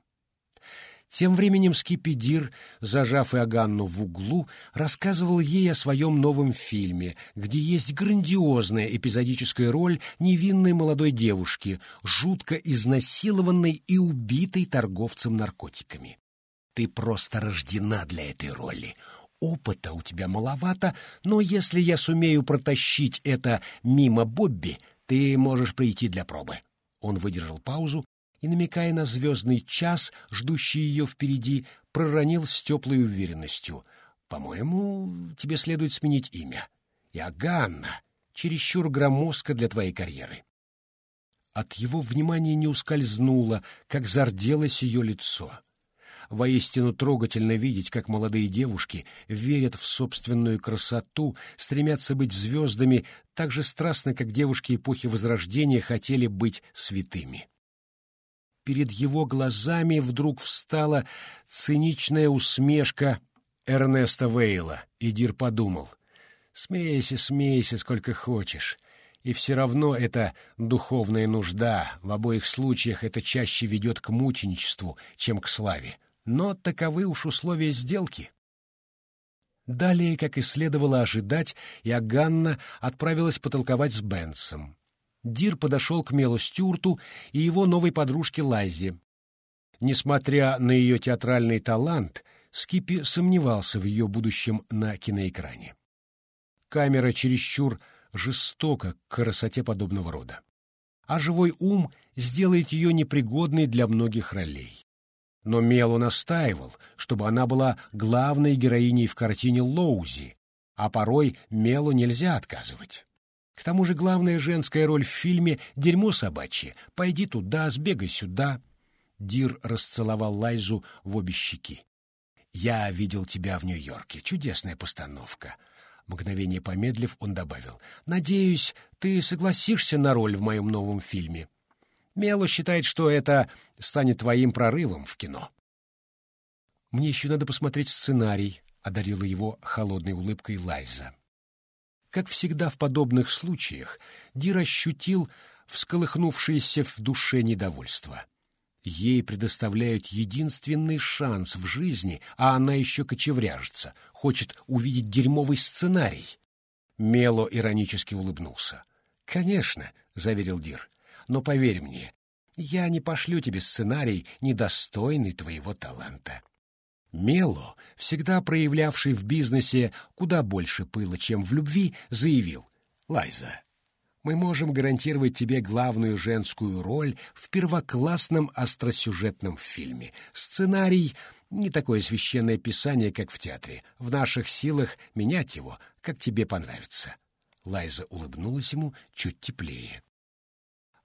Тем временем Скипидир, зажав Иоганну в углу, рассказывал ей о своем новом фильме, где есть грандиозная эпизодическая роль невинной молодой девушки, жутко изнасилованной и убитой торговцем наркотиками. «Ты просто рождена для этой роли. Опыта у тебя маловато, но если я сумею протащить это мимо Бобби, ты можешь прийти для пробы». Он выдержал паузу, и, намекая на звездный час, ждущий ее впереди, проронил с теплой уверенностью. «По-моему, тебе следует сменить имя. Иоганна, чересчур громоздко для твоей карьеры». От его внимания не ускользнуло, как зарделось ее лицо. Воистину трогательно видеть, как молодые девушки верят в собственную красоту, стремятся быть звездами так же страстно, как девушки эпохи Возрождения хотели быть святыми перед его глазами вдруг встала циничная усмешка Эрнеста Вейла, и Дир подумал, «Смейся, смейся, сколько хочешь». И все равно это духовная нужда, в обоих случаях это чаще ведет к мученичеству, чем к славе. Но таковы уж условия сделки. Далее, как и следовало ожидать, Иоганна отправилась потолковать с Бенсом. Дир подошел к Мелу Стюарту и его новой подружке Лайзе. Несмотря на ее театральный талант, Скиппи сомневался в ее будущем на киноэкране. Камера чересчур жестока к красоте подобного рода. А живой ум сделает ее непригодной для многих ролей. Но Мелу настаивал, чтобы она была главной героиней в картине Лоузи, а порой Мелу нельзя отказывать. К тому же главная женская роль в фильме — дерьмо собачье. Пойди туда, сбегай сюда. Дир расцеловал Лайзу в обе щеки. «Я видел тебя в Нью-Йорке. Чудесная постановка». Мгновение помедлив, он добавил. «Надеюсь, ты согласишься на роль в моем новом фильме. Мело считает, что это станет твоим прорывом в кино». «Мне еще надо посмотреть сценарий», — одарила его холодной улыбкой Лайза. Как всегда в подобных случаях, Дир ощутил всколыхнувшееся в душе недовольство. Ей предоставляют единственный шанс в жизни, а она еще кочевряжется, хочет увидеть дерьмовый сценарий. Мело иронически улыбнулся. «Конечно», — заверил Дир, — «но поверь мне, я не пошлю тебе сценарий, недостойный твоего таланта». Мело, всегда проявлявший в бизнесе куда больше пыла, чем в любви, заявил «Лайза, мы можем гарантировать тебе главную женскую роль в первоклассном остросюжетном фильме. Сценарий — не такое священное писание, как в театре. В наших силах менять его, как тебе понравится». Лайза улыбнулась ему чуть теплее.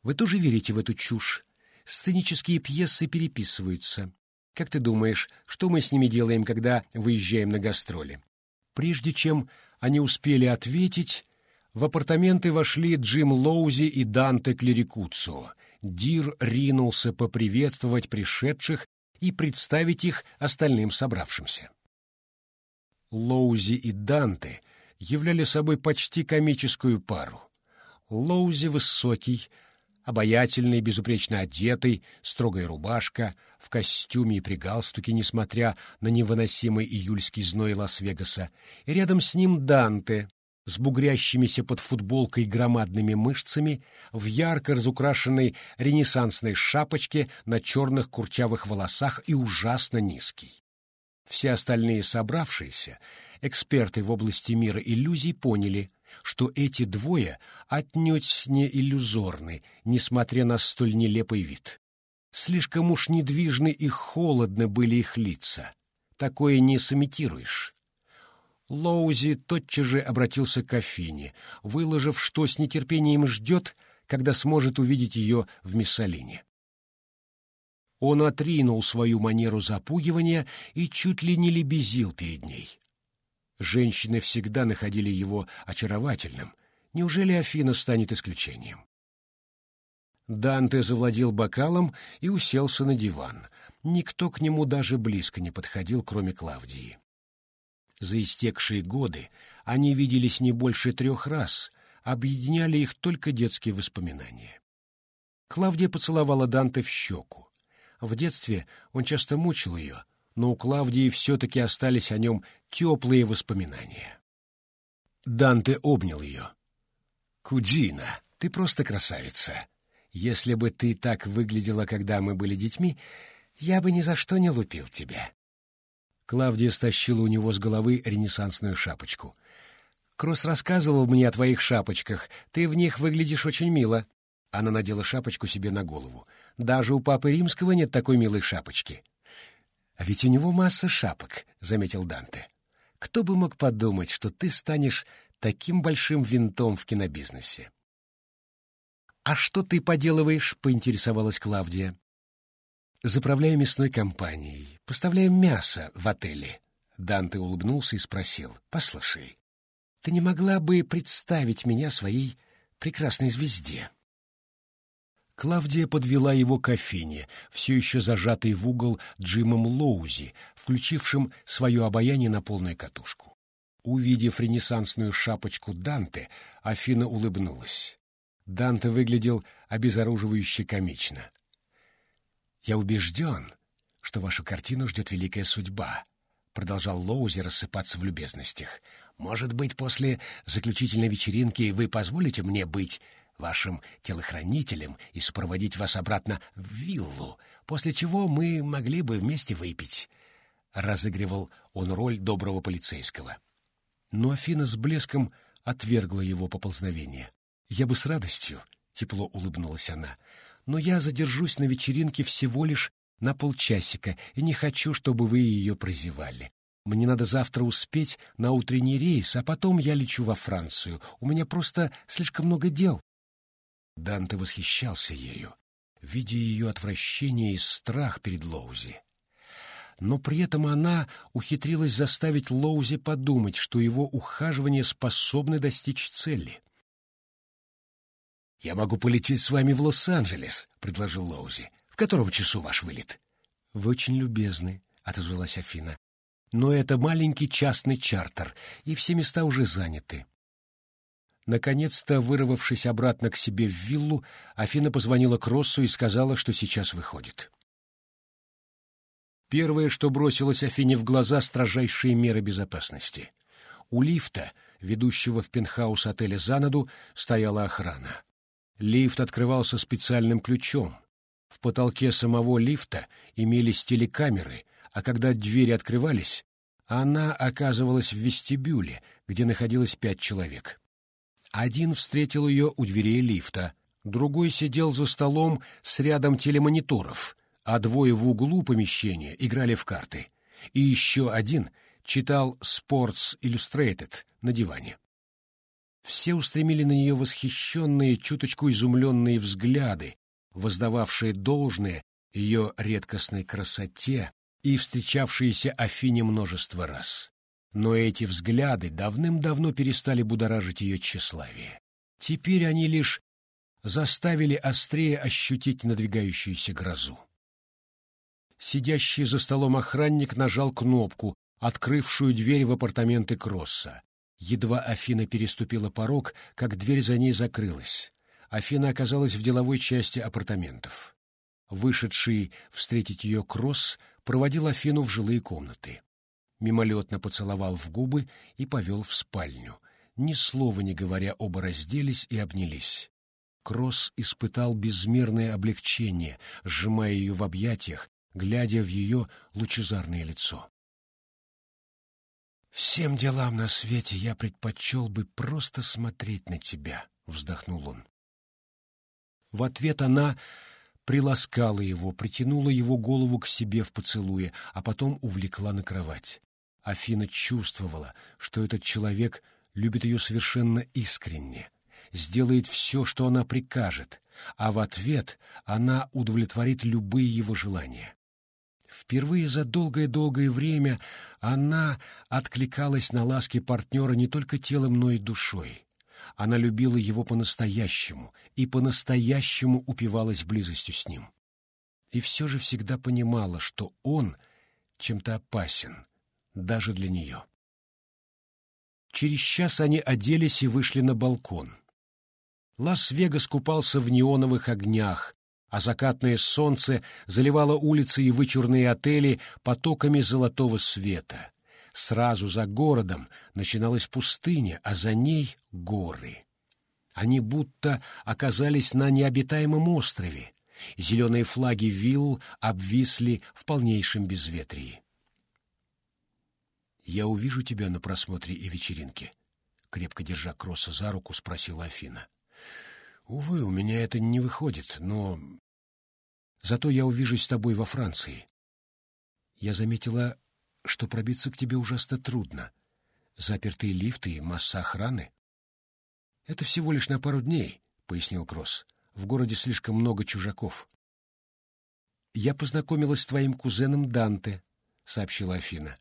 «Вы тоже верите в эту чушь? Сценические пьесы переписываются. Как ты думаешь, что мы с ними делаем, когда выезжаем на гастроли?» Прежде чем они успели ответить, в апартаменты вошли Джим Лоузи и Данте Клерикуцо. Дир ринулся поприветствовать пришедших и представить их остальным собравшимся. Лоузи и Данте являли собой почти комическую пару. Лоузи высокий, обаятельный, безупречно одетый, строгая рубашка, в костюме и при галстуке, несмотря на невыносимый июльский зной Лас-Вегаса, и рядом с ним Данте, с бугрящимися под футболкой громадными мышцами, в ярко разукрашенной ренессансной шапочке на черных курчавых волосах и ужасно низкий. Все остальные собравшиеся, эксперты в области мира иллюзий, поняли, что эти двое отнюдь не иллюзорны, несмотря на столь нелепый вид. Слишком уж недвижны и холодны были их лица. Такое не сымитируешь. Лоузи тотчас же обратился к Афине, выложив, что с нетерпением ждет, когда сможет увидеть ее в Миссалине. Он отринул свою манеру запугивания и чуть ли не лебезил перед ней. Женщины всегда находили его очаровательным. Неужели Афина станет исключением? Данте завладел бокалом и уселся на диван. Никто к нему даже близко не подходил, кроме Клавдии. За истекшие годы они виделись не больше трех раз, объединяли их только детские воспоминания. Клавдия поцеловала Данте в щеку. В детстве он часто мучил ее, но у Клавдии все-таки остались о нем теплые воспоминания. Данте обнял ее. «Кудина, ты просто красавица. Если бы ты так выглядела, когда мы были детьми, я бы ни за что не лупил тебя. Клавдия стащила у него с головы ренессансную шапочку. «Кросс рассказывал мне о твоих шапочках. Ты в них выглядишь очень мило». Она надела шапочку себе на голову. «Даже у папы римского нет такой милой шапочки». «А ведь у него масса шапок», — заметил Данте. «Кто бы мог подумать, что ты станешь таким большим винтом в кинобизнесе?» «А что ты поделываешь?» — поинтересовалась Клавдия. Заправляю мясной компанией, поставляем мясо в отеле. Данте улыбнулся и спросил. «Послушай, ты не могла бы представить меня своей прекрасной звезде?» Клавдия подвела его к Афине, все еще зажатой в угол Джимом Лоузи, включившим свое обаяние на полную катушку. Увидев ренессансную шапочку Данте, Афина улыбнулась. Данте выглядел обезоруживающе комично. «Я убежден, что вашу картину ждет великая судьба», — продолжал Лоузи рассыпаться в любезностях. «Может быть, после заключительной вечеринки вы позволите мне быть вашим телохранителем и сопроводить вас обратно в виллу, после чего мы могли бы вместе выпить?» Разыгрывал он роль доброго полицейского. Но Афина с блеском отвергла его поползновение. «Я бы с радостью», — тепло улыбнулась она, — но я задержусь на вечеринке всего лишь на полчасика и не хочу, чтобы вы ее прозевали. Мне надо завтра успеть на утренний рейс, а потом я лечу во Францию. У меня просто слишком много дел. Данте восхищался ею, видя ее отвращение и страх перед Лоузи. Но при этом она ухитрилась заставить Лоузи подумать, что его ухаживание способны достичь цели. «Я могу полететь с вами в Лос-Анджелес», — предложил Лоузи. «В котором часу ваш вылет?» «Вы очень любезны», — отозвалась Афина. «Но это маленький частный чартер, и все места уже заняты». Наконец-то, вырвавшись обратно к себе в виллу, Афина позвонила Кроссу и сказала, что сейчас выходит. Первое, что бросилось Афине в глаза — строжайшие меры безопасности. У лифта, ведущего в пентхаус отеля «Занаду», стояла охрана. Лифт открывался специальным ключом. В потолке самого лифта имелись телекамеры, а когда двери открывались, она оказывалась в вестибюле, где находилось пять человек. Один встретил ее у дверей лифта, другой сидел за столом с рядом телемониторов, а двое в углу помещения играли в карты. И еще один читал Sports Illustrated на диване. Все устремили на нее восхищенные, чуточку изумленные взгляды, воздававшие должное ее редкостной красоте и встречавшиеся Афине множество раз. Но эти взгляды давным-давно перестали будоражить ее тщеславие. Теперь они лишь заставили острее ощутить надвигающуюся грозу. Сидящий за столом охранник нажал кнопку, открывшую дверь в апартаменты Кросса. Едва Афина переступила порог, как дверь за ней закрылась. Афина оказалась в деловой части апартаментов. Вышедший встретить ее Кросс проводил Афину в жилые комнаты. Мимолетно поцеловал в губы и повел в спальню. Ни слова не говоря, оба разделись и обнялись. Кросс испытал безмерное облегчение, сжимая ее в объятиях, глядя в ее лучезарное лицо. «Всем делам на свете я предпочел бы просто смотреть на тебя», — вздохнул он. В ответ она приласкала его, притянула его голову к себе в поцелуе, а потом увлекла на кровать. Афина чувствовала, что этот человек любит ее совершенно искренне, сделает все, что она прикажет, а в ответ она удовлетворит любые его желания. Впервые за долгое-долгое время она откликалась на ласки партнера не только телом, но и душой. Она любила его по-настоящему и по-настоящему упивалась близостью с ним. И все же всегда понимала, что он чем-то опасен, даже для нее. Через час они оделись и вышли на балкон. Лас-Вегас купался в неоновых огнях, а закатное солнце заливало улицы и вычурные отели потоками золотого света. Сразу за городом начиналась пустыня, а за ней — горы. Они будто оказались на необитаемом острове. Зеленые флаги вилл обвисли в полнейшем безветрии. «Я увижу тебя на просмотре и вечеринке», — крепко держа Кросса за руку, спросила Афина. Увы, у меня это не выходит, но... Зато я увижусь с тобой во Франции. Я заметила, что пробиться к тебе ужасно трудно. Запертые лифты масса охраны. Это всего лишь на пару дней, — пояснил Кросс. В городе слишком много чужаков. Я познакомилась с твоим кузеном Данте, — сообщила Афина.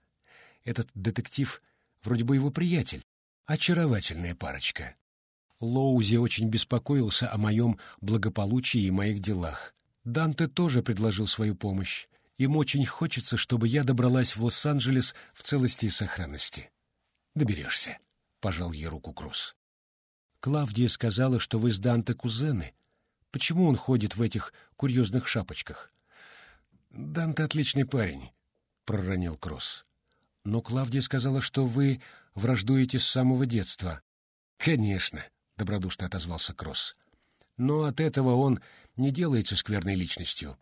Этот детектив вроде бы его приятель. Очаровательная парочка. Лоузи очень беспокоился о моем благополучии и моих делах. Данте тоже предложил свою помощь. Им очень хочется, чтобы я добралась в Лос-Анджелес в целости и сохранности. «Доберешься», — пожал ей руку Кросс. «Клавдия сказала, что вы с Данте кузены. Почему он ходит в этих курьезных шапочках?» «Данте отличный парень», — проронил Кросс. «Но Клавдия сказала, что вы враждуете с самого детства». «Конечно», — добродушно отозвался Кросс. «Но от этого он не делается скверной личностью».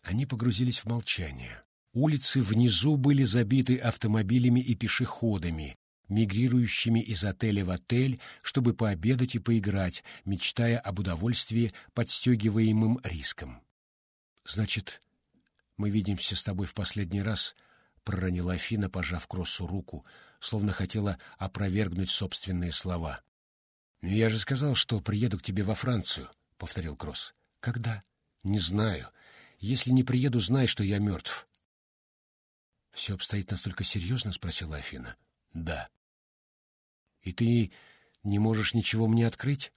Они погрузились в молчание. Улицы внизу были забиты автомобилями и пешеходами, мигрирующими из отеля в отель, чтобы пообедать и поиграть, мечтая об удовольствии, подстегиваемым риском. «Значит, мы видимся с тобой в последний раз», — проронила Афина, пожав Кроссу руку, словно хотела опровергнуть собственные слова. «Я же сказал, что приеду к тебе во Францию», — повторил Кросс. «Когда?» «Не знаю. Если не приеду, знай, что я мертв». «Все обстоит настолько серьезно?» — спросила Афина. «Да». «И ты не можешь ничего мне открыть?»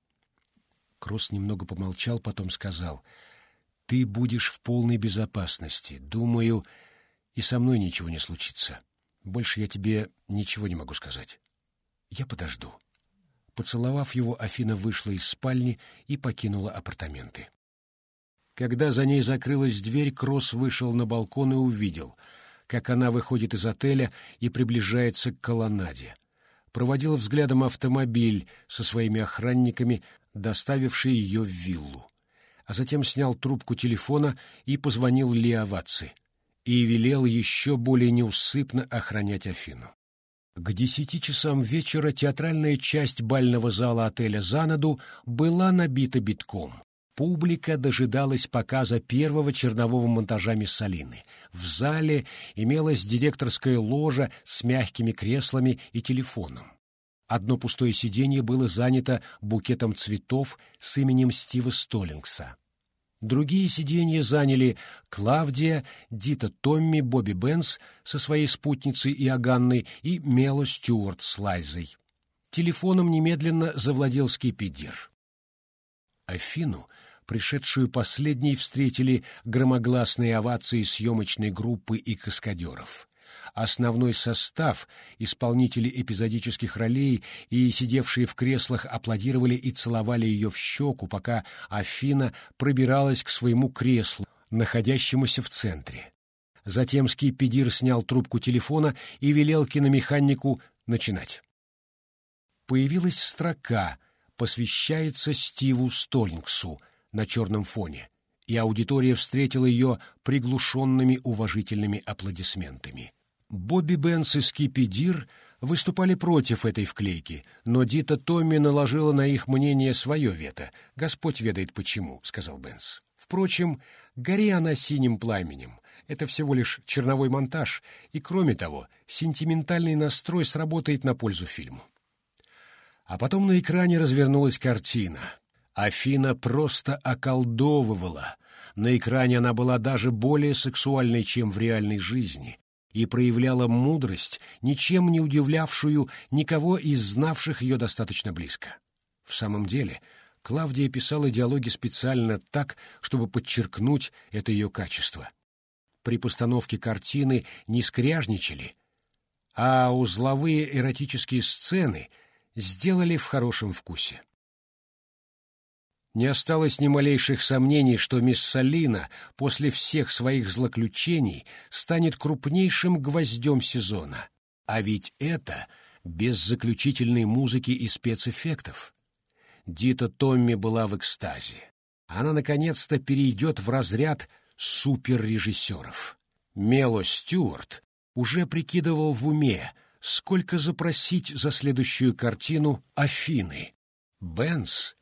Кросс немного помолчал, потом сказал. «Ты будешь в полной безопасности. Думаю, и со мной ничего не случится. Больше я тебе ничего не могу сказать. Я подожду». Поцеловав его, Афина вышла из спальни и покинула апартаменты. Когда за ней закрылась дверь, Кросс вышел на балкон и увидел, как она выходит из отеля и приближается к колоннаде. Проводил взглядом автомобиль со своими охранниками, доставивший ее в виллу. А затем снял трубку телефона и позвонил Леоватци. И велел еще более неусыпно охранять Афину. К десяти часам вечера театральная часть бального зала отеля «Занаду» была набита битком. Публика дожидалась показа первого чернового монтажа Миссалины. В зале имелась директорская ложа с мягкими креслами и телефоном. Одно пустое сиденье было занято букетом цветов с именем Стива Столлингса. Другие сиденья заняли Клавдия, Дита Томми, Бобби Бенс со своей спутницей Иоганной и Мело Стюарт с Лайзой. Телефоном немедленно завладел скипидир. Афину, пришедшую последней, встретили громогласные овации съемочной группы и каскадеров основной состав, исполнители эпизодических ролей и сидевшие в креслах аплодировали и целовали ее в щеку, пока Афина пробиралась к своему креслу, находящемуся в центре. Затем скипидир снял трубку телефона и велел киномеханику начинать. Появилась строка «Посвящается Стиву Столлингсу» на черном фоне, и аудитория встретила ее приглушенными уважительными аплодисментами. Бобби Бенс и Скиппи Дир выступали против этой вклейки, но Дита Томми наложила на их мнение свое вето. «Господь ведает почему», — сказал Бенс. «Впрочем, гори она синим пламенем. Это всего лишь черновой монтаж, и, кроме того, сентиментальный настрой сработает на пользу фильму». А потом на экране развернулась картина. Афина просто околдовывала. На экране она была даже более сексуальной, чем в реальной жизни и проявляла мудрость, ничем не удивлявшую никого из знавших ее достаточно близко. В самом деле, Клавдия писала диалоги специально так, чтобы подчеркнуть это ее качество. При постановке картины не скряжничали, а узловые эротические сцены сделали в хорошем вкусе. Не осталось ни малейших сомнений, что мисс Салина после всех своих злоключений станет крупнейшим гвоздем сезона. А ведь это без заключительной музыки и спецэффектов. Дита Томми была в экстазе. Она наконец-то перейдет в разряд суперрежиссеров. Мело Стюарт уже прикидывал в уме, сколько запросить за следующую картину Афины. Бенс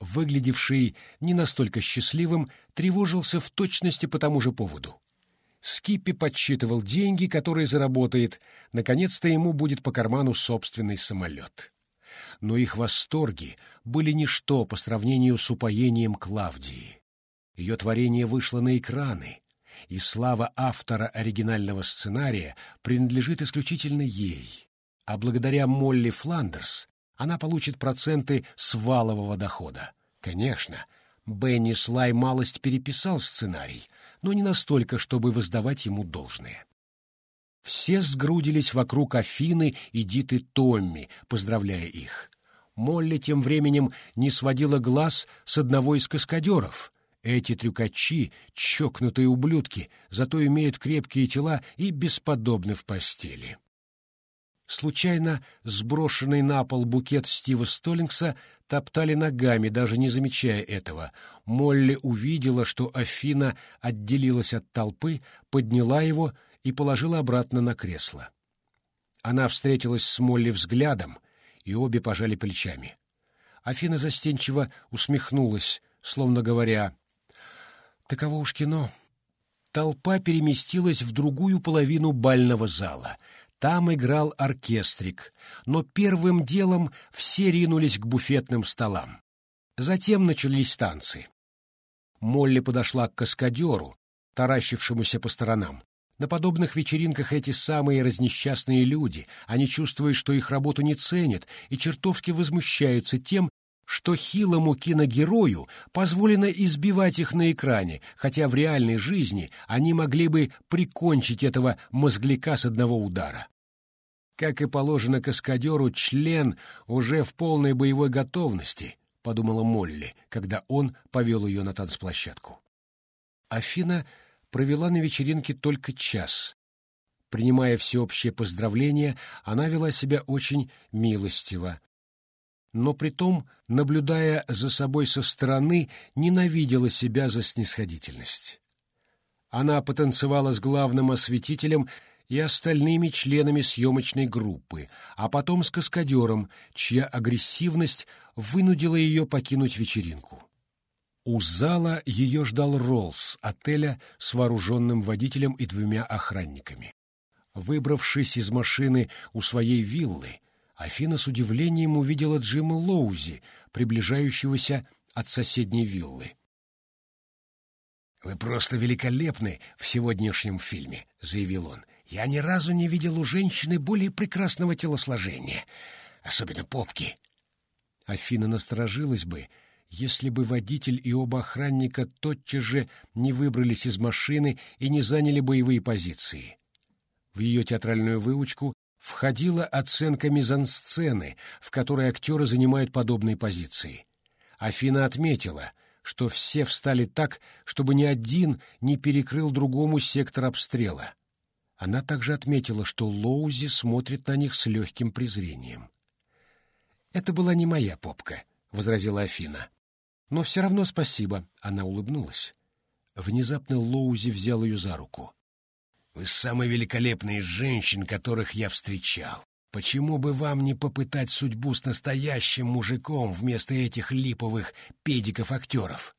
выглядевший не настолько счастливым, тревожился в точности по тому же поводу. Скиппи подсчитывал деньги, которые заработает, наконец-то ему будет по карману собственный самолет. Но их восторги были ничто по сравнению с упоением Клавдии. Ее творение вышло на экраны, и слава автора оригинального сценария принадлежит исключительно ей. А благодаря Молли Фландерс она получит проценты с валового дохода. Конечно, Бенни Слай малость переписал сценарий, но не настолько, чтобы воздавать ему должное. Все сгрудились вокруг Афины и Диты Томми, поздравляя их. Молли тем временем не сводила глаз с одного из каскадеров. Эти трюкачи — чокнутые ублюдки, зато имеют крепкие тела и бесподобны в постели. Случайно сброшенный на пол букет Стива Столлингса топтали ногами, даже не замечая этого. Молли увидела, что Афина отделилась от толпы, подняла его и положила обратно на кресло. Она встретилась с Молли взглядом, и обе пожали плечами. Афина застенчиво усмехнулась, словно говоря, «Таково уж кино». Толпа переместилась в другую половину бального зала — там играл оркестрик, но первым делом все ринулись к буфетным столам. Затем начались танцы. Молли подошла к каскадеру, таращившемуся по сторонам. На подобных вечеринках эти самые разнесчастные люди, они чувствуют, что их работу не ценят, и чертовски возмущаются тем, что хилому киногерою позволено избивать их на экране, хотя в реальной жизни они могли бы прикончить этого мозгляка с одного удара. Как и положено каскадеру, член уже в полной боевой готовности, подумала Молли, когда он повел ее на танцплощадку. Афина провела на вечеринке только час. Принимая всеобщее поздравление, она вела себя очень милостиво, но притом, наблюдая за собой со стороны, ненавидела себя за снисходительность. Она потанцевала с главным осветителем и остальными членами съемочной группы, а потом с каскадером, чья агрессивность вынудила ее покинуть вечеринку. У зала ее ждал Роллс отеля с вооруженным водителем и двумя охранниками. Выбравшись из машины у своей виллы, Афина с удивлением увидела Джима Лоузи, приближающегося от соседней виллы. «Вы просто великолепны в сегодняшнем фильме», — заявил он. «Я ни разу не видел у женщины более прекрасного телосложения, особенно попки». Афина насторожилась бы, если бы водитель и оба охранника тотчас же не выбрались из машины и не заняли боевые позиции. В ее театральную выучку входила оценка мизансцены, в которой актеры занимают подобные позиции. Афина отметила, что все встали так, чтобы ни один не перекрыл другому сектор обстрела. Она также отметила, что Лоузи смотрит на них с легким презрением. «Это была не моя попка», — возразила Афина. «Но все равно спасибо», — она улыбнулась. Внезапно Лоузи взял ее за руку. «Вы самые великолепные из женщин, которых я встречал. Почему бы вам не попытать судьбу с настоящим мужиком вместо этих липовых педиков-актеров?»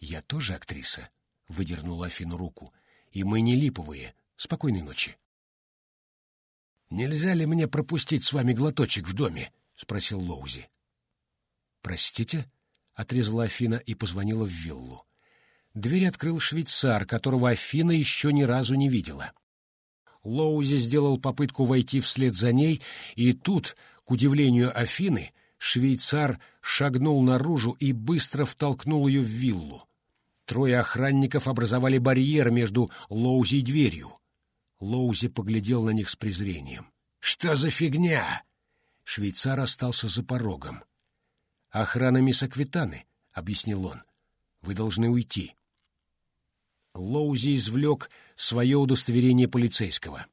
«Я тоже актриса», — выдернула Афину руку. «И мы не липовые. Спокойной ночи». «Нельзя ли мне пропустить с вами глоточек в доме?» — спросил Лоузи. «Простите?» — отрезала Афина и позвонила в виллу. Дверь открыл швейцар, которого Афина еще ни разу не видела. Лоузи сделал попытку войти вслед за ней, и тут, к удивлению Афины, швейцар шагнул наружу и быстро втолкнул ее в виллу. Трое охранников образовали барьер между Лоузи и дверью. Лоузи поглядел на них с презрением. «Что за фигня?» Швейцар остался за порогом. «Охрана мисс Аквитаны», — объяснил он. «Вы должны уйти». Лоузи извлек свое удостоверение полицейского.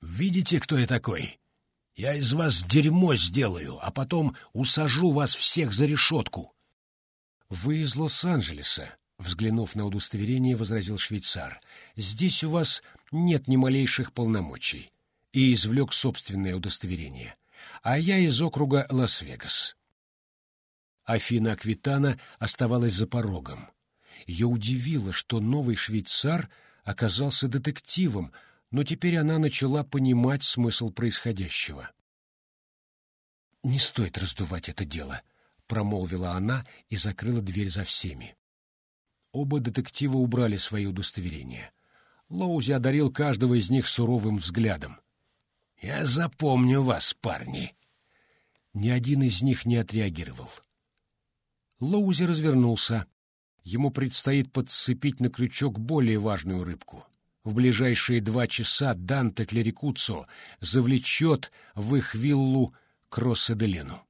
«Видите, кто я такой? Я из вас дерьмо сделаю, а потом усажу вас всех за решетку». «Вы из Лос-Анджелеса», — взглянув на удостоверение, возразил швейцар. «Здесь у вас нет ни малейших полномочий». И извлек собственное удостоверение. «А я из округа Лас-Вегас». Афина Аквитана оставалась за порогом. Ее удивило, что новый швейцар оказался детективом, но теперь она начала понимать смысл происходящего. «Не стоит раздувать это дело», — промолвила она и закрыла дверь за всеми. Оба детектива убрали свои удостоверения. Лоузи одарил каждого из них суровым взглядом. «Я запомню вас, парни!» Ни один из них не отреагировал. Лоузи развернулся. Ему предстоит подцепить на крючок более важную рыбку. В ближайшие два часа Данте Клерикуцо завлечет в их виллу Кроссе-де-Лену.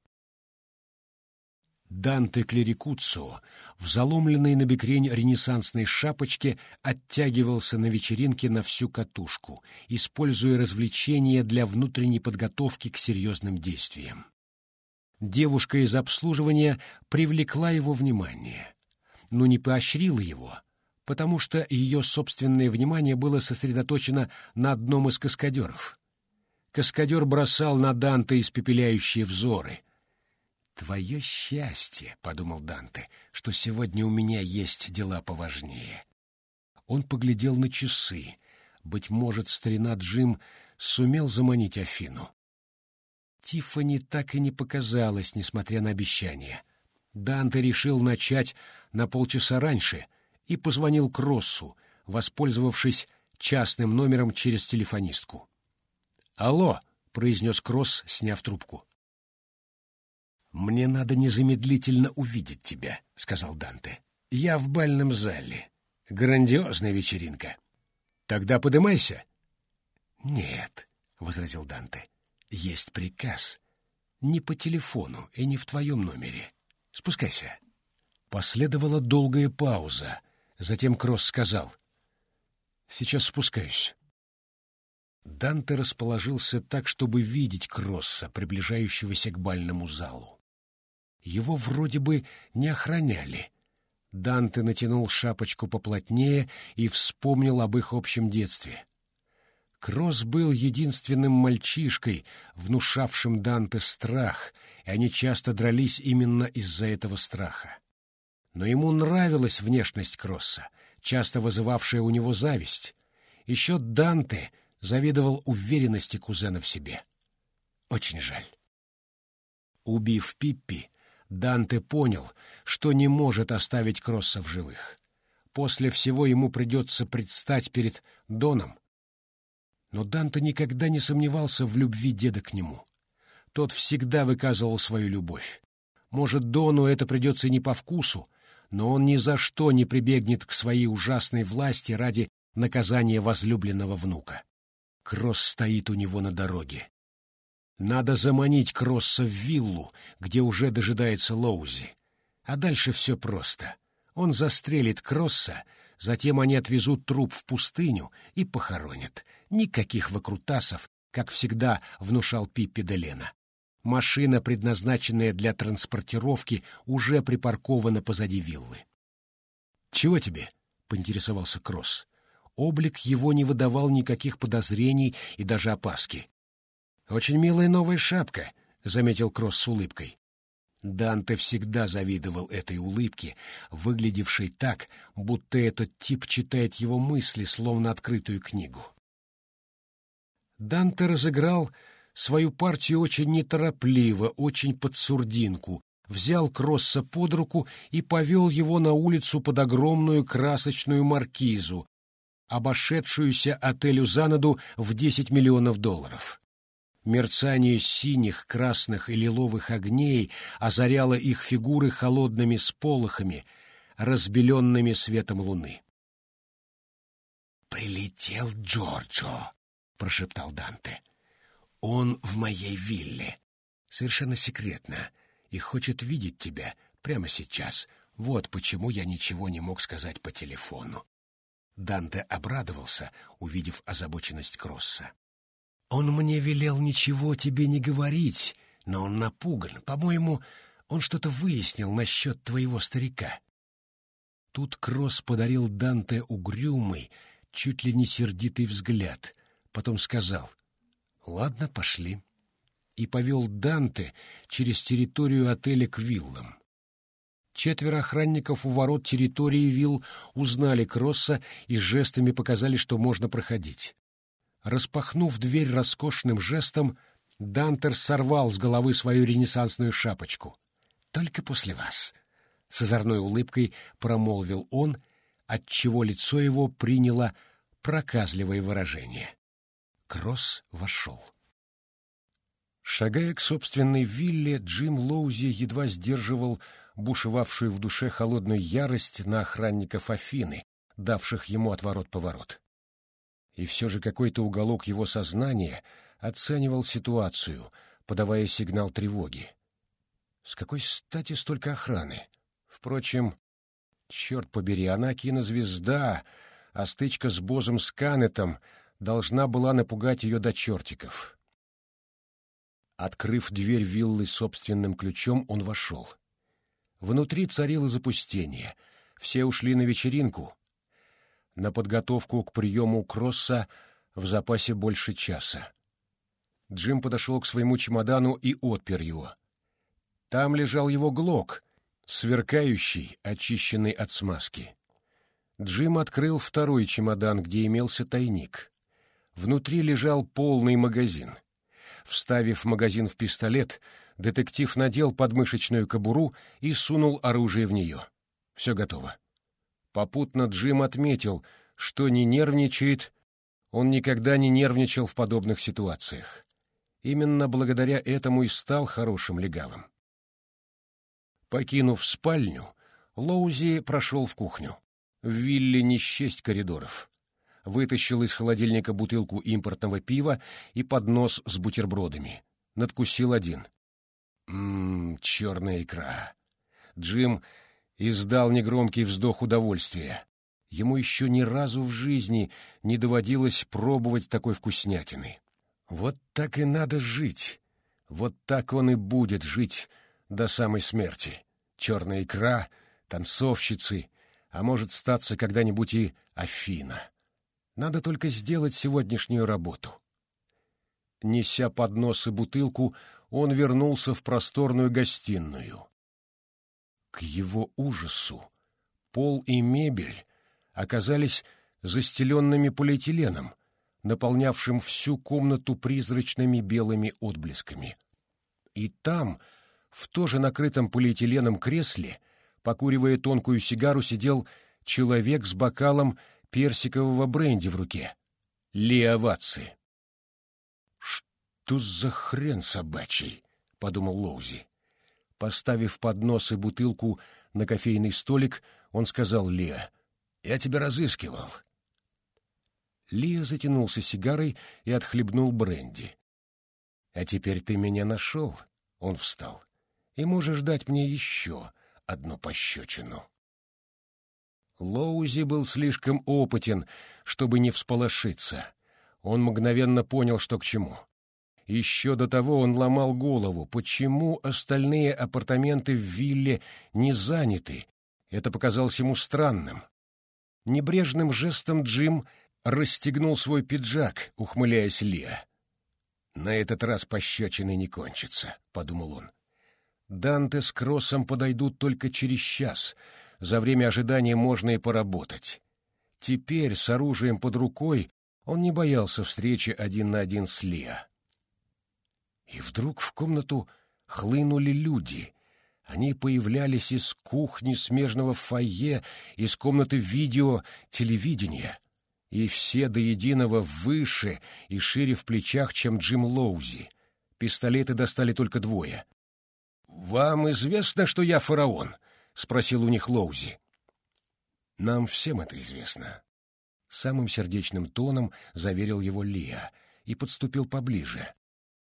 Данте Клерикуцо в заломленной на бекрень ренессансной шапочке оттягивался на вечеринке на всю катушку, используя развлечения для внутренней подготовки к серьезным действиям. Девушка из обслуживания привлекла его внимание но не поощрила его, потому что ее собственное внимание было сосредоточено на одном из каскадеров. Каскадер бросал на Данте испепеляющие взоры. «Твое счастье», — подумал Данте, — «что сегодня у меня есть дела поважнее». Он поглядел на часы. Быть может, старина Джим сумел заманить Афину. Тиффани так и не показалась, несмотря на обещание. Данте решил начать на полчаса раньше и позвонил Кроссу, воспользовавшись частным номером через телефонистку. «Алло!» — произнес Кросс, сняв трубку. «Мне надо незамедлительно увидеть тебя», — сказал Данте. «Я в бальном зале. Грандиозная вечеринка. Тогда подымайся». «Нет», — возразил Данте. «Есть приказ. Не по телефону и не в твоем номере. Спускайся». Последовала долгая пауза. Затем Кросс сказал. «Сейчас спускаюсь». Данте расположился так, чтобы видеть Кросса, приближающегося к бальному залу. Его вроде бы не охраняли, Данте натянул шапочку поплотнее и вспомнил об их общем детстве. Кросс был единственным мальчишкой, внушавшим Данте страх, и они часто дрались именно из-за этого страха. Но ему нравилась внешность Кросса, часто вызывавшая у него зависть. Еще Данте завидовал уверенности кузена в себе. Очень жаль. Убив Пиппи, Данте понял, что не может оставить Кросса в живых. После всего ему придется предстать перед Доном. Но Данте никогда не сомневался в любви деда к нему. Тот всегда выказывал свою любовь. Может, Дону это придется не по вкусу, но он ни за что не прибегнет к своей ужасной власти ради наказания возлюбленного внука. Кросс стоит у него на дороге. Надо заманить Кросса в виллу, где уже дожидается Лоузи. А дальше все просто. Он застрелит Кросса, затем они отвезут труп в пустыню и похоронят. Никаких выкрутасов, как всегда внушал Пиппи де Лена. Машина, предназначенная для транспортировки, уже припаркована позади виллы. «Чего тебе?» — поинтересовался Кросс. Облик его не выдавал никаких подозрений и даже опаски. «Очень милая новая шапка», — заметил Кросс с улыбкой. Данте всегда завидовал этой улыбке, выглядевшей так, будто этот тип читает его мысли, словно открытую книгу. Данте разыграл свою партию очень неторопливо, очень под сурдинку, взял Кросса под руку и повел его на улицу под огромную красочную маркизу, обошедшуюся отелю Занаду в 10 миллионов долларов. Мерцание синих, красных и лиловых огней озаряло их фигуры холодными сполохами, разбеленными светом луны. «Прилетел Джорджо», — прошептал Данте. «Он в моей вилле, совершенно секретно, и хочет видеть тебя прямо сейчас. Вот почему я ничего не мог сказать по телефону». Данте обрадовался, увидев озабоченность Кросса. Он мне велел ничего тебе не говорить, но он напуган. По-моему, он что-то выяснил насчет твоего старика. Тут Кросс подарил Данте угрюмый, чуть ли не сердитый взгляд. Потом сказал «Ладно, пошли» и повел Данте через территорию отеля к виллам. Четверо охранников у ворот территории вилл узнали Кросса и жестами показали, что можно проходить. Распахнув дверь роскошным жестом, Дантер сорвал с головы свою ренессансную шапочку. «Только после вас», — с озорной улыбкой промолвил он, отчего лицо его приняло проказливое выражение. Кросс вошел. Шагая к собственной вилле, Джим Лоузи едва сдерживал бушевавшую в душе холодную ярость на охранников Афины, давших ему отворот-поворот и все же какой-то уголок его сознания оценивал ситуацию, подавая сигнал тревоги. С какой стати столько охраны? Впрочем, черт побери, она кинозвезда, а стычка с Бозом Сканетом должна была напугать ее до чертиков. Открыв дверь виллы собственным ключом, он вошел. Внутри царило запустение. Все ушли на вечеринку, на подготовку к приему кросса в запасе больше часа. Джим подошел к своему чемодану и отпер его. Там лежал его глок, сверкающий, очищенный от смазки. Джим открыл второй чемодан, где имелся тайник. Внутри лежал полный магазин. Вставив магазин в пистолет, детектив надел подмышечную кобуру и сунул оружие в нее. Все готово. Попутно Джим отметил, что не нервничает, он никогда не нервничал в подобных ситуациях. Именно благодаря этому и стал хорошим легавым. Покинув спальню, Лоузи прошел в кухню. В вилле не счесть коридоров. Вытащил из холодильника бутылку импортного пива и поднос с бутербродами. Надкусил один. Ммм, черная икра. Джим издал негромкий вздох удовольствия. Ему еще ни разу в жизни не доводилось пробовать такой вкуснятины. Вот так и надо жить. Вот так он и будет жить до самой смерти. Черная икра, танцовщицы, а может статься когда-нибудь и Афина. Надо только сделать сегодняшнюю работу. Неся поднос и бутылку, он вернулся в просторную гостиную. К его ужасу пол и мебель оказались застеленными полиэтиленом, наполнявшим всю комнату призрачными белыми отблесками. И там, в тоже накрытом полиэтиленом кресле, покуривая тонкую сигару, сидел человек с бокалом персикового бренди в руке. Леоватцы. «Что за хрен собачий?» — подумал Лоузи. Поставив поднос и бутылку на кофейный столик, он сказал Лео, «Я тебя разыскивал». Лео затянулся сигарой и отхлебнул бренди. «А теперь ты меня нашел?» — он встал. «И можешь дать мне еще одну пощечину». Лоузи был слишком опытен, чтобы не всполошиться. Он мгновенно понял, что к чему. Еще до того он ломал голову, почему остальные апартаменты в вилле не заняты. Это показалось ему странным. Небрежным жестом Джим расстегнул свой пиджак, ухмыляясь Леа. «На этот раз пощечины не кончится», — подумал он. «Данте с Кроссом подойдут только через час. За время ожидания можно и поработать». Теперь, с оружием под рукой, он не боялся встречи один на один с Леа. И вдруг в комнату хлынули люди. Они появлялись из кухни смежного фойе, из комнаты видео, телевидения. И все до единого выше и шире в плечах, чем Джим Лоузи. Пистолеты достали только двое. «Вам известно, что я фараон?» — спросил у них Лоузи. «Нам всем это известно». Самым сердечным тоном заверил его Лиа и подступил поближе.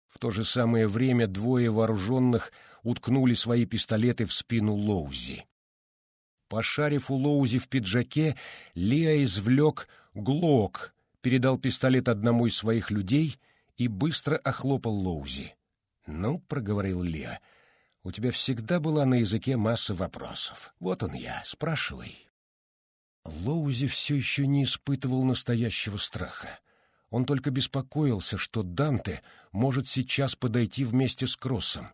В то же самое время двое вооруженных уткнули свои пистолеты в спину Лоузи. Пошарив у Лоузи в пиджаке, Леа извлек глок, передал пистолет одному из своих людей и быстро охлопал Лоузи. «Ну, — проговорил Леа, — у тебя всегда была на языке масса вопросов. Вот он я, спрашивай». Лоузи все еще не испытывал настоящего страха. Он только беспокоился, что Данте может сейчас подойти вместе с Кроссом.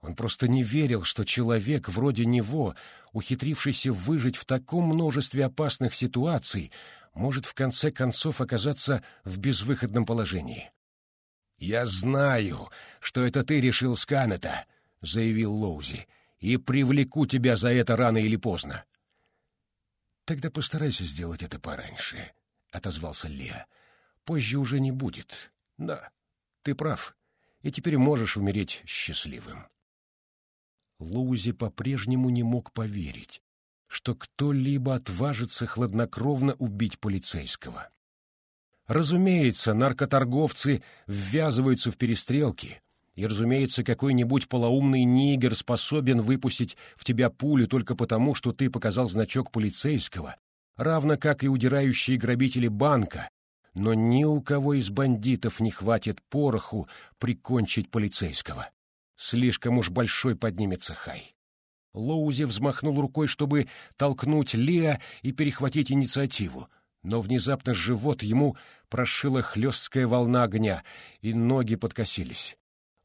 Он просто не верил, что человек вроде него, ухитрившийся выжить в таком множестве опасных ситуаций, может в конце концов оказаться в безвыходном положении. «Я знаю, что это ты решил Сканета», — заявил Лоузи, — «и привлеку тебя за это рано или поздно». «Тогда постарайся сделать это пораньше», — отозвался Леа. Позже уже не будет. Да, ты прав, и теперь можешь умереть счастливым. Лузи по-прежнему не мог поверить, что кто-либо отважится хладнокровно убить полицейского. Разумеется, наркоторговцы ввязываются в перестрелки, и, разумеется, какой-нибудь полоумный нигер способен выпустить в тебя пулю только потому, что ты показал значок полицейского, равно как и удирающие грабители банка, но ни у кого из бандитов не хватит пороху прикончить полицейского. Слишком уж большой поднимется хай. Лоузи взмахнул рукой, чтобы толкнуть Леа и перехватить инициативу, но внезапно живот ему прошила хлесткая волна огня, и ноги подкосились.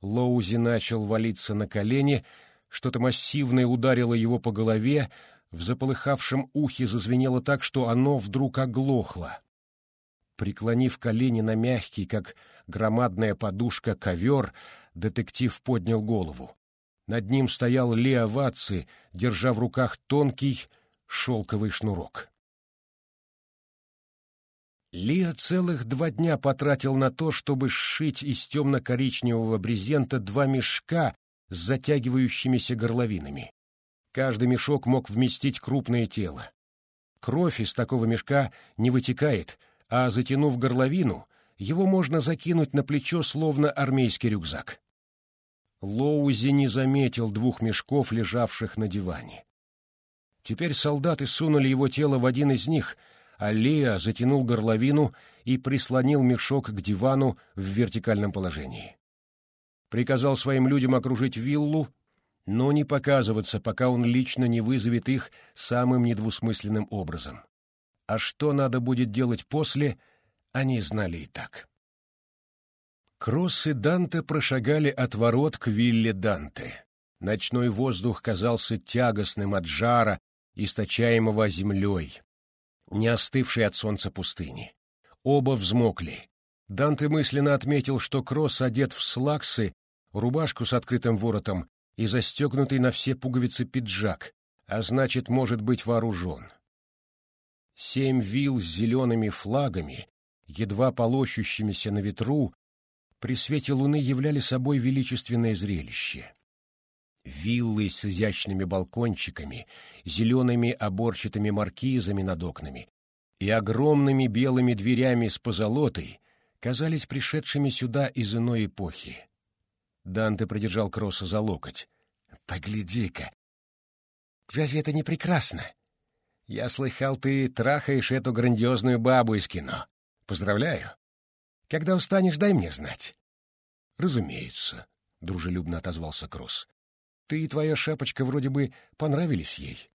Лоузи начал валиться на колени, что-то массивное ударило его по голове, в заполыхавшем ухе зазвенело так, что оно вдруг оглохло. Преклонив колени на мягкий, как громадная подушка, ковер, детектив поднял голову. Над ним стоял Лео Ватци, держа в руках тонкий шелковый шнурок. Лиа целых два дня потратил на то, чтобы сшить из темно-коричневого брезента два мешка с затягивающимися горловинами. Каждый мешок мог вместить крупное тело. Кровь из такого мешка не вытекает, а затянув горловину, его можно закинуть на плечо, словно армейский рюкзак. Лоузи не заметил двух мешков, лежавших на диване. Теперь солдаты сунули его тело в один из них, а Леа затянул горловину и прислонил мешок к дивану в вертикальном положении. Приказал своим людям окружить виллу, но не показываться, пока он лично не вызовет их самым недвусмысленным образом. А что надо будет делать после, они знали и так. Кросс и Данте прошагали от ворот к вилле Данте. Ночной воздух казался тягостным от жара, источаемого землей, не остывшей от солнца пустыни. Оба взмокли. Данте мысленно отметил, что Кросс одет в слаксы, рубашку с открытым воротом и застегнутый на все пуговицы пиджак, а значит, может быть вооружен. Семь вил с зелеными флагами, едва полощущимися на ветру, при свете луны являли собой величественное зрелище. Виллы с изящными балкончиками, зелеными оборчатыми маркизами над окнами и огромными белыми дверями с позолотой казались пришедшими сюда из иной эпохи. Данте продержал Кросса за локоть. «Погляди-ка! Разве это не прекрасно? Я слыхал, ты трахаешь эту грандиозную бабу из кино. Поздравляю! Когда устанешь, дай мне знать». «Разумеется», — дружелюбно отозвался Кросс. «Ты и твоя шапочка вроде бы понравились ей».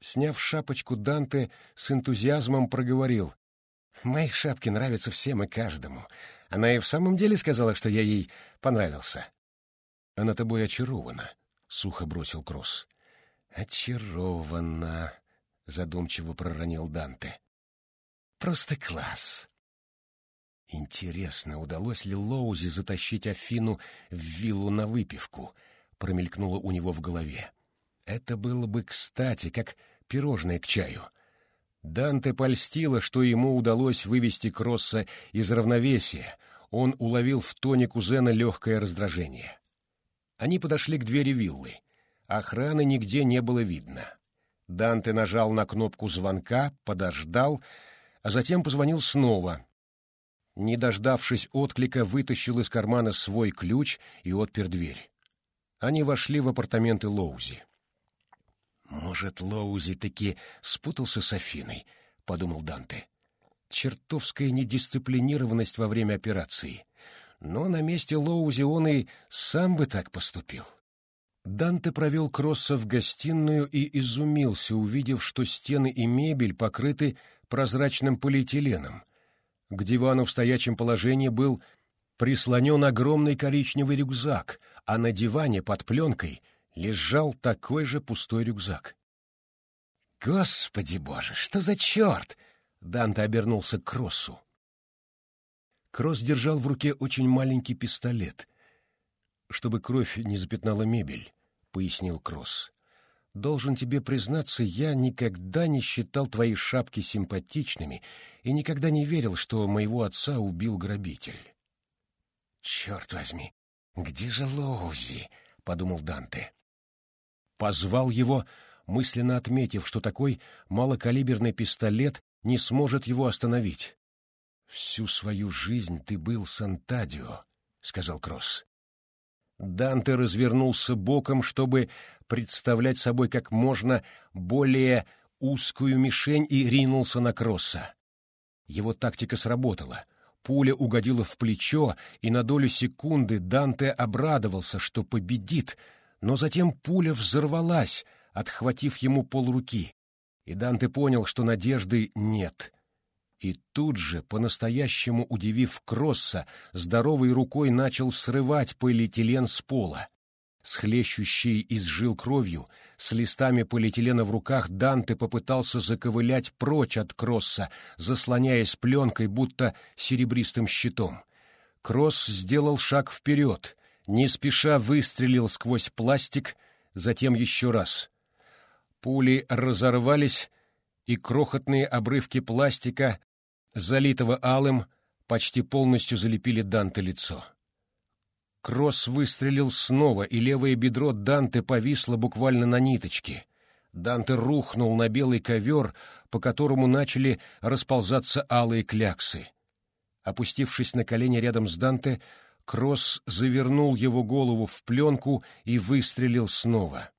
Сняв шапочку, Данте с энтузиазмом проговорил. «Мои шапки нравятся всем и каждому. Она и в самом деле сказала, что я ей понравился». «Она тобой очарована», — сухо бросил Кросс. «Очарована», — задумчиво проронил Данте. «Просто класс. Интересно, удалось ли Лоузи затащить Афину в виллу на выпивку? Промелькнуло у него в голове. Это было бы кстати, как пирожное к чаю. Данте польстило, что ему удалось вывести Кросса из равновесия. Он уловил в тоне кузена легкое раздражение. Они подошли к двери виллы. Охраны нигде не было видно. Данте нажал на кнопку звонка, подождал, а затем позвонил снова, не дождавшись отклика, вытащил из кармана свой ключ и отпер дверь. Они вошли в апартаменты Лоузи. «Может, Лоузи таки спутался с Афиной?» — подумал Данте. «Чертовская недисциплинированность во время операции. Но на месте Лоузи он и сам бы так поступил». Данте провел Кросса в гостиную и изумился, увидев, что стены и мебель покрыты прозрачным полиэтиленом — к дивану в стоячем положении был прислонен огромный коричневый рюкзак, а на диване под пленкой лежал такой же пустой рюкзак. «Господи боже, что за черт!» Данте обернулся к Кроссу. Кросс держал в руке очень маленький пистолет. «Чтобы кровь не запятнала мебель», — пояснил Кросс. Должен тебе признаться, я никогда не считал твои шапки симпатичными и никогда не верил, что моего отца убил грабитель. «Черт возьми, где же Лоузи?» — подумал Данте. Позвал его, мысленно отметив, что такой малокалиберный пистолет не сможет его остановить. «Всю свою жизнь ты был Сантадио», — сказал Кросс. Данте развернулся боком, чтобы представлять собой как можно более узкую мишень и ринулся на Кросса. Его тактика сработала. Пуля угодила в плечо, и на долю секунды Данте обрадовался, что победит, но затем пуля взорвалась, отхватив ему полруки, и Данте понял, что надежды нет. И тут же, по-настоящему удивив Кросса, здоровой рукой начал срывать полиэтилен с пола. Схлещущий из жил кровью, с листами полиэтилена в руках, Данте попытался заковылять прочь от Кросса, заслоняясь пленкой, будто серебристым щитом. Кросс сделал шаг вперед, не спеша выстрелил сквозь пластик, затем еще раз. Пули разорвались, и крохотные обрывки пластика, залитого алым, почти полностью залепили Данте лицо. Кросс выстрелил снова, и левое бедро Данте повисло буквально на ниточке. Данте рухнул на белый ковер, по которому начали расползаться алые кляксы. Опустившись на колени рядом с Данте, Кросс завернул его голову в пленку и выстрелил снова.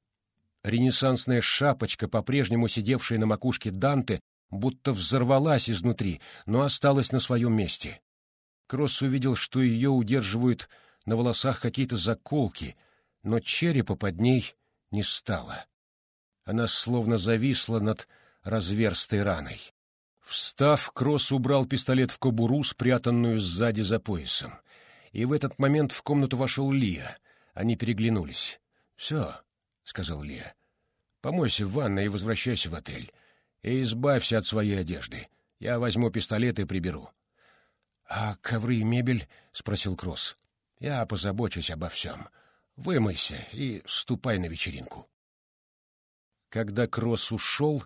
Ренессансная шапочка, по-прежнему сидевшая на макушке Данте, будто взорвалась изнутри, но осталась на своем месте. Кросс увидел, что ее удерживают на волосах какие-то заколки, но черепа под ней не стало. Она словно зависла над разверстой раной. Встав, Кросс убрал пистолет в кобуру, спрятанную сзади за поясом. И в этот момент в комнату вошел Лия. Они переглянулись. «Все», — сказал Лия. «Помойся в ванной и возвращайся в отель. И избавься от своей одежды. Я возьму пистолет и приберу». «А ковры и мебель?» — спросил Кросс. «Я позабочусь обо всем. Вымойся и ступай на вечеринку». Когда Кросс ушел,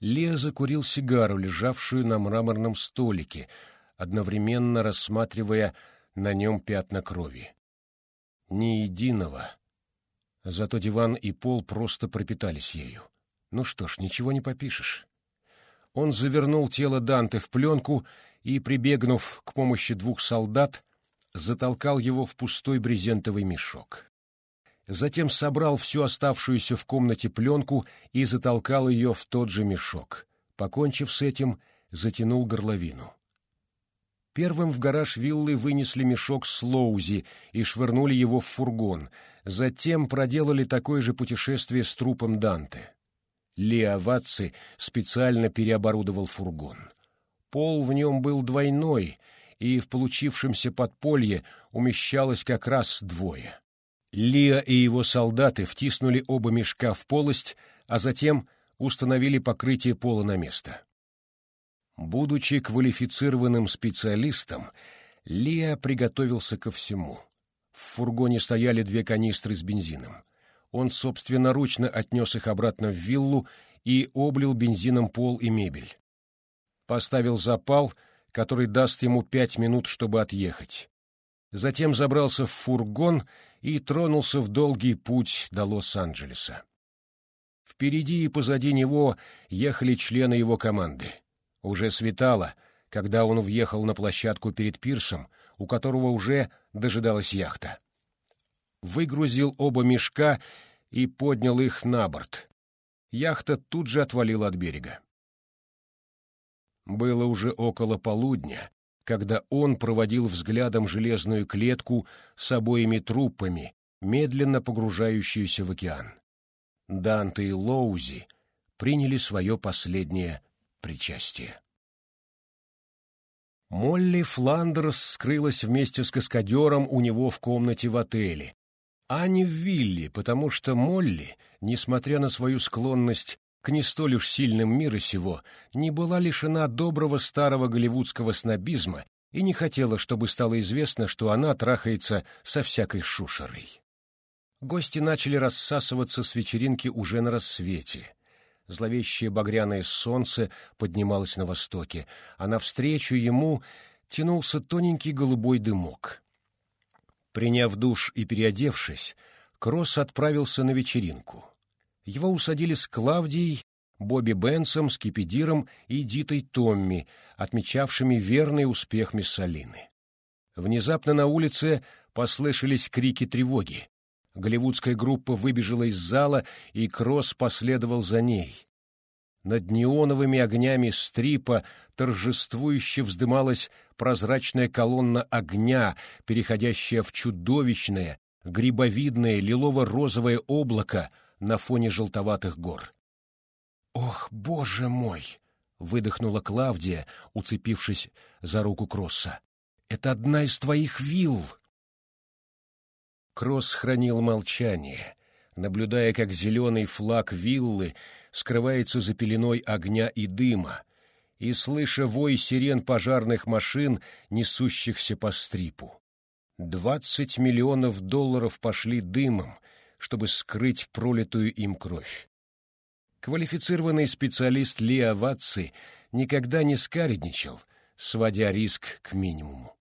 Лео закурил сигару, лежавшую на мраморном столике, одновременно рассматривая на нем пятна крови. Ни единого. Зато диван и пол просто пропитались ею. Ну что ж, ничего не попишешь. Он завернул тело Данте в пленку и, прибегнув к помощи двух солдат, затолкал его в пустой брезентовый мешок затем собрал всю оставшуюся в комнате пленку и затолкал ее в тот же мешок. Покончив с этим, затянул горловину. Первым в гараж виллы вынесли мешок с Лоузи и швырнули его в фургон, затем проделали такое же путешествие с трупом Данте. Лео Ватци специально переоборудовал фургон. Пол в нем был двойной, и в получившемся подполье умещалось как раз двое. Лиа и его солдаты втиснули оба мешка в полость, а затем установили покрытие пола на место. Будучи квалифицированным специалистом, Лиа приготовился ко всему. В фургоне стояли две канистры с бензином. Он собственноручно отнес их обратно в виллу и облил бензином пол и мебель. Поставил запал, который даст ему пять минут, чтобы отъехать. Затем забрался в фургон и тронулся в долгий путь до Лос-Анджелеса. Впереди и позади него ехали члены его команды. Уже светало, когда он въехал на площадку перед пирсом, у которого уже дожидалась яхта. Выгрузил оба мешка и поднял их на борт. Яхта тут же отвалила от берега. Было уже около полудня, когда он проводил взглядом железную клетку с обоими трупами, медленно погружающуюся в океан. Данте и Лоузи приняли свое последнее причастие. Молли Фландерс скрылась вместе с каскадером у него в комнате в отеле, а не в вилле, потому что Молли, несмотря на свою склонность к не столь уж сильным мира сего, не была лишена доброго старого голливудского снобизма и не хотела, чтобы стало известно, что она трахается со всякой шушерой. Гости начали рассасываться с вечеринки уже на рассвете. Зловещее багряное солнце поднималось на востоке, а навстречу ему тянулся тоненький голубой дымок. Приняв душ и переодевшись, Кросс отправился на вечеринку. Его усадили с Клавдией, Бобби Бенсом, Скипидиром и Дитой Томми, отмечавшими верный успех Миссалины. Внезапно на улице послышались крики тревоги. Голливудская группа выбежала из зала, и Кросс последовал за ней. Над неоновыми огнями стрипа торжествующе вздымалась прозрачная колонна огня, переходящая в чудовищное, грибовидное лилово-розовое облако, на фоне желтоватых гор. «Ох, боже мой!» — выдохнула Клавдия, уцепившись за руку Кросса. «Это одна из твоих вилл!» Кросс хранил молчание, наблюдая, как зеленый флаг виллы скрывается за пеленой огня и дыма, и слыша вой сирен пожарных машин, несущихся по стрипу. Двадцать миллионов долларов пошли дымом, чтобы скрыть пролитую им кровь. Квалифицированный специалист Лиа Ватци никогда не скаредничал, сводя риск к минимуму.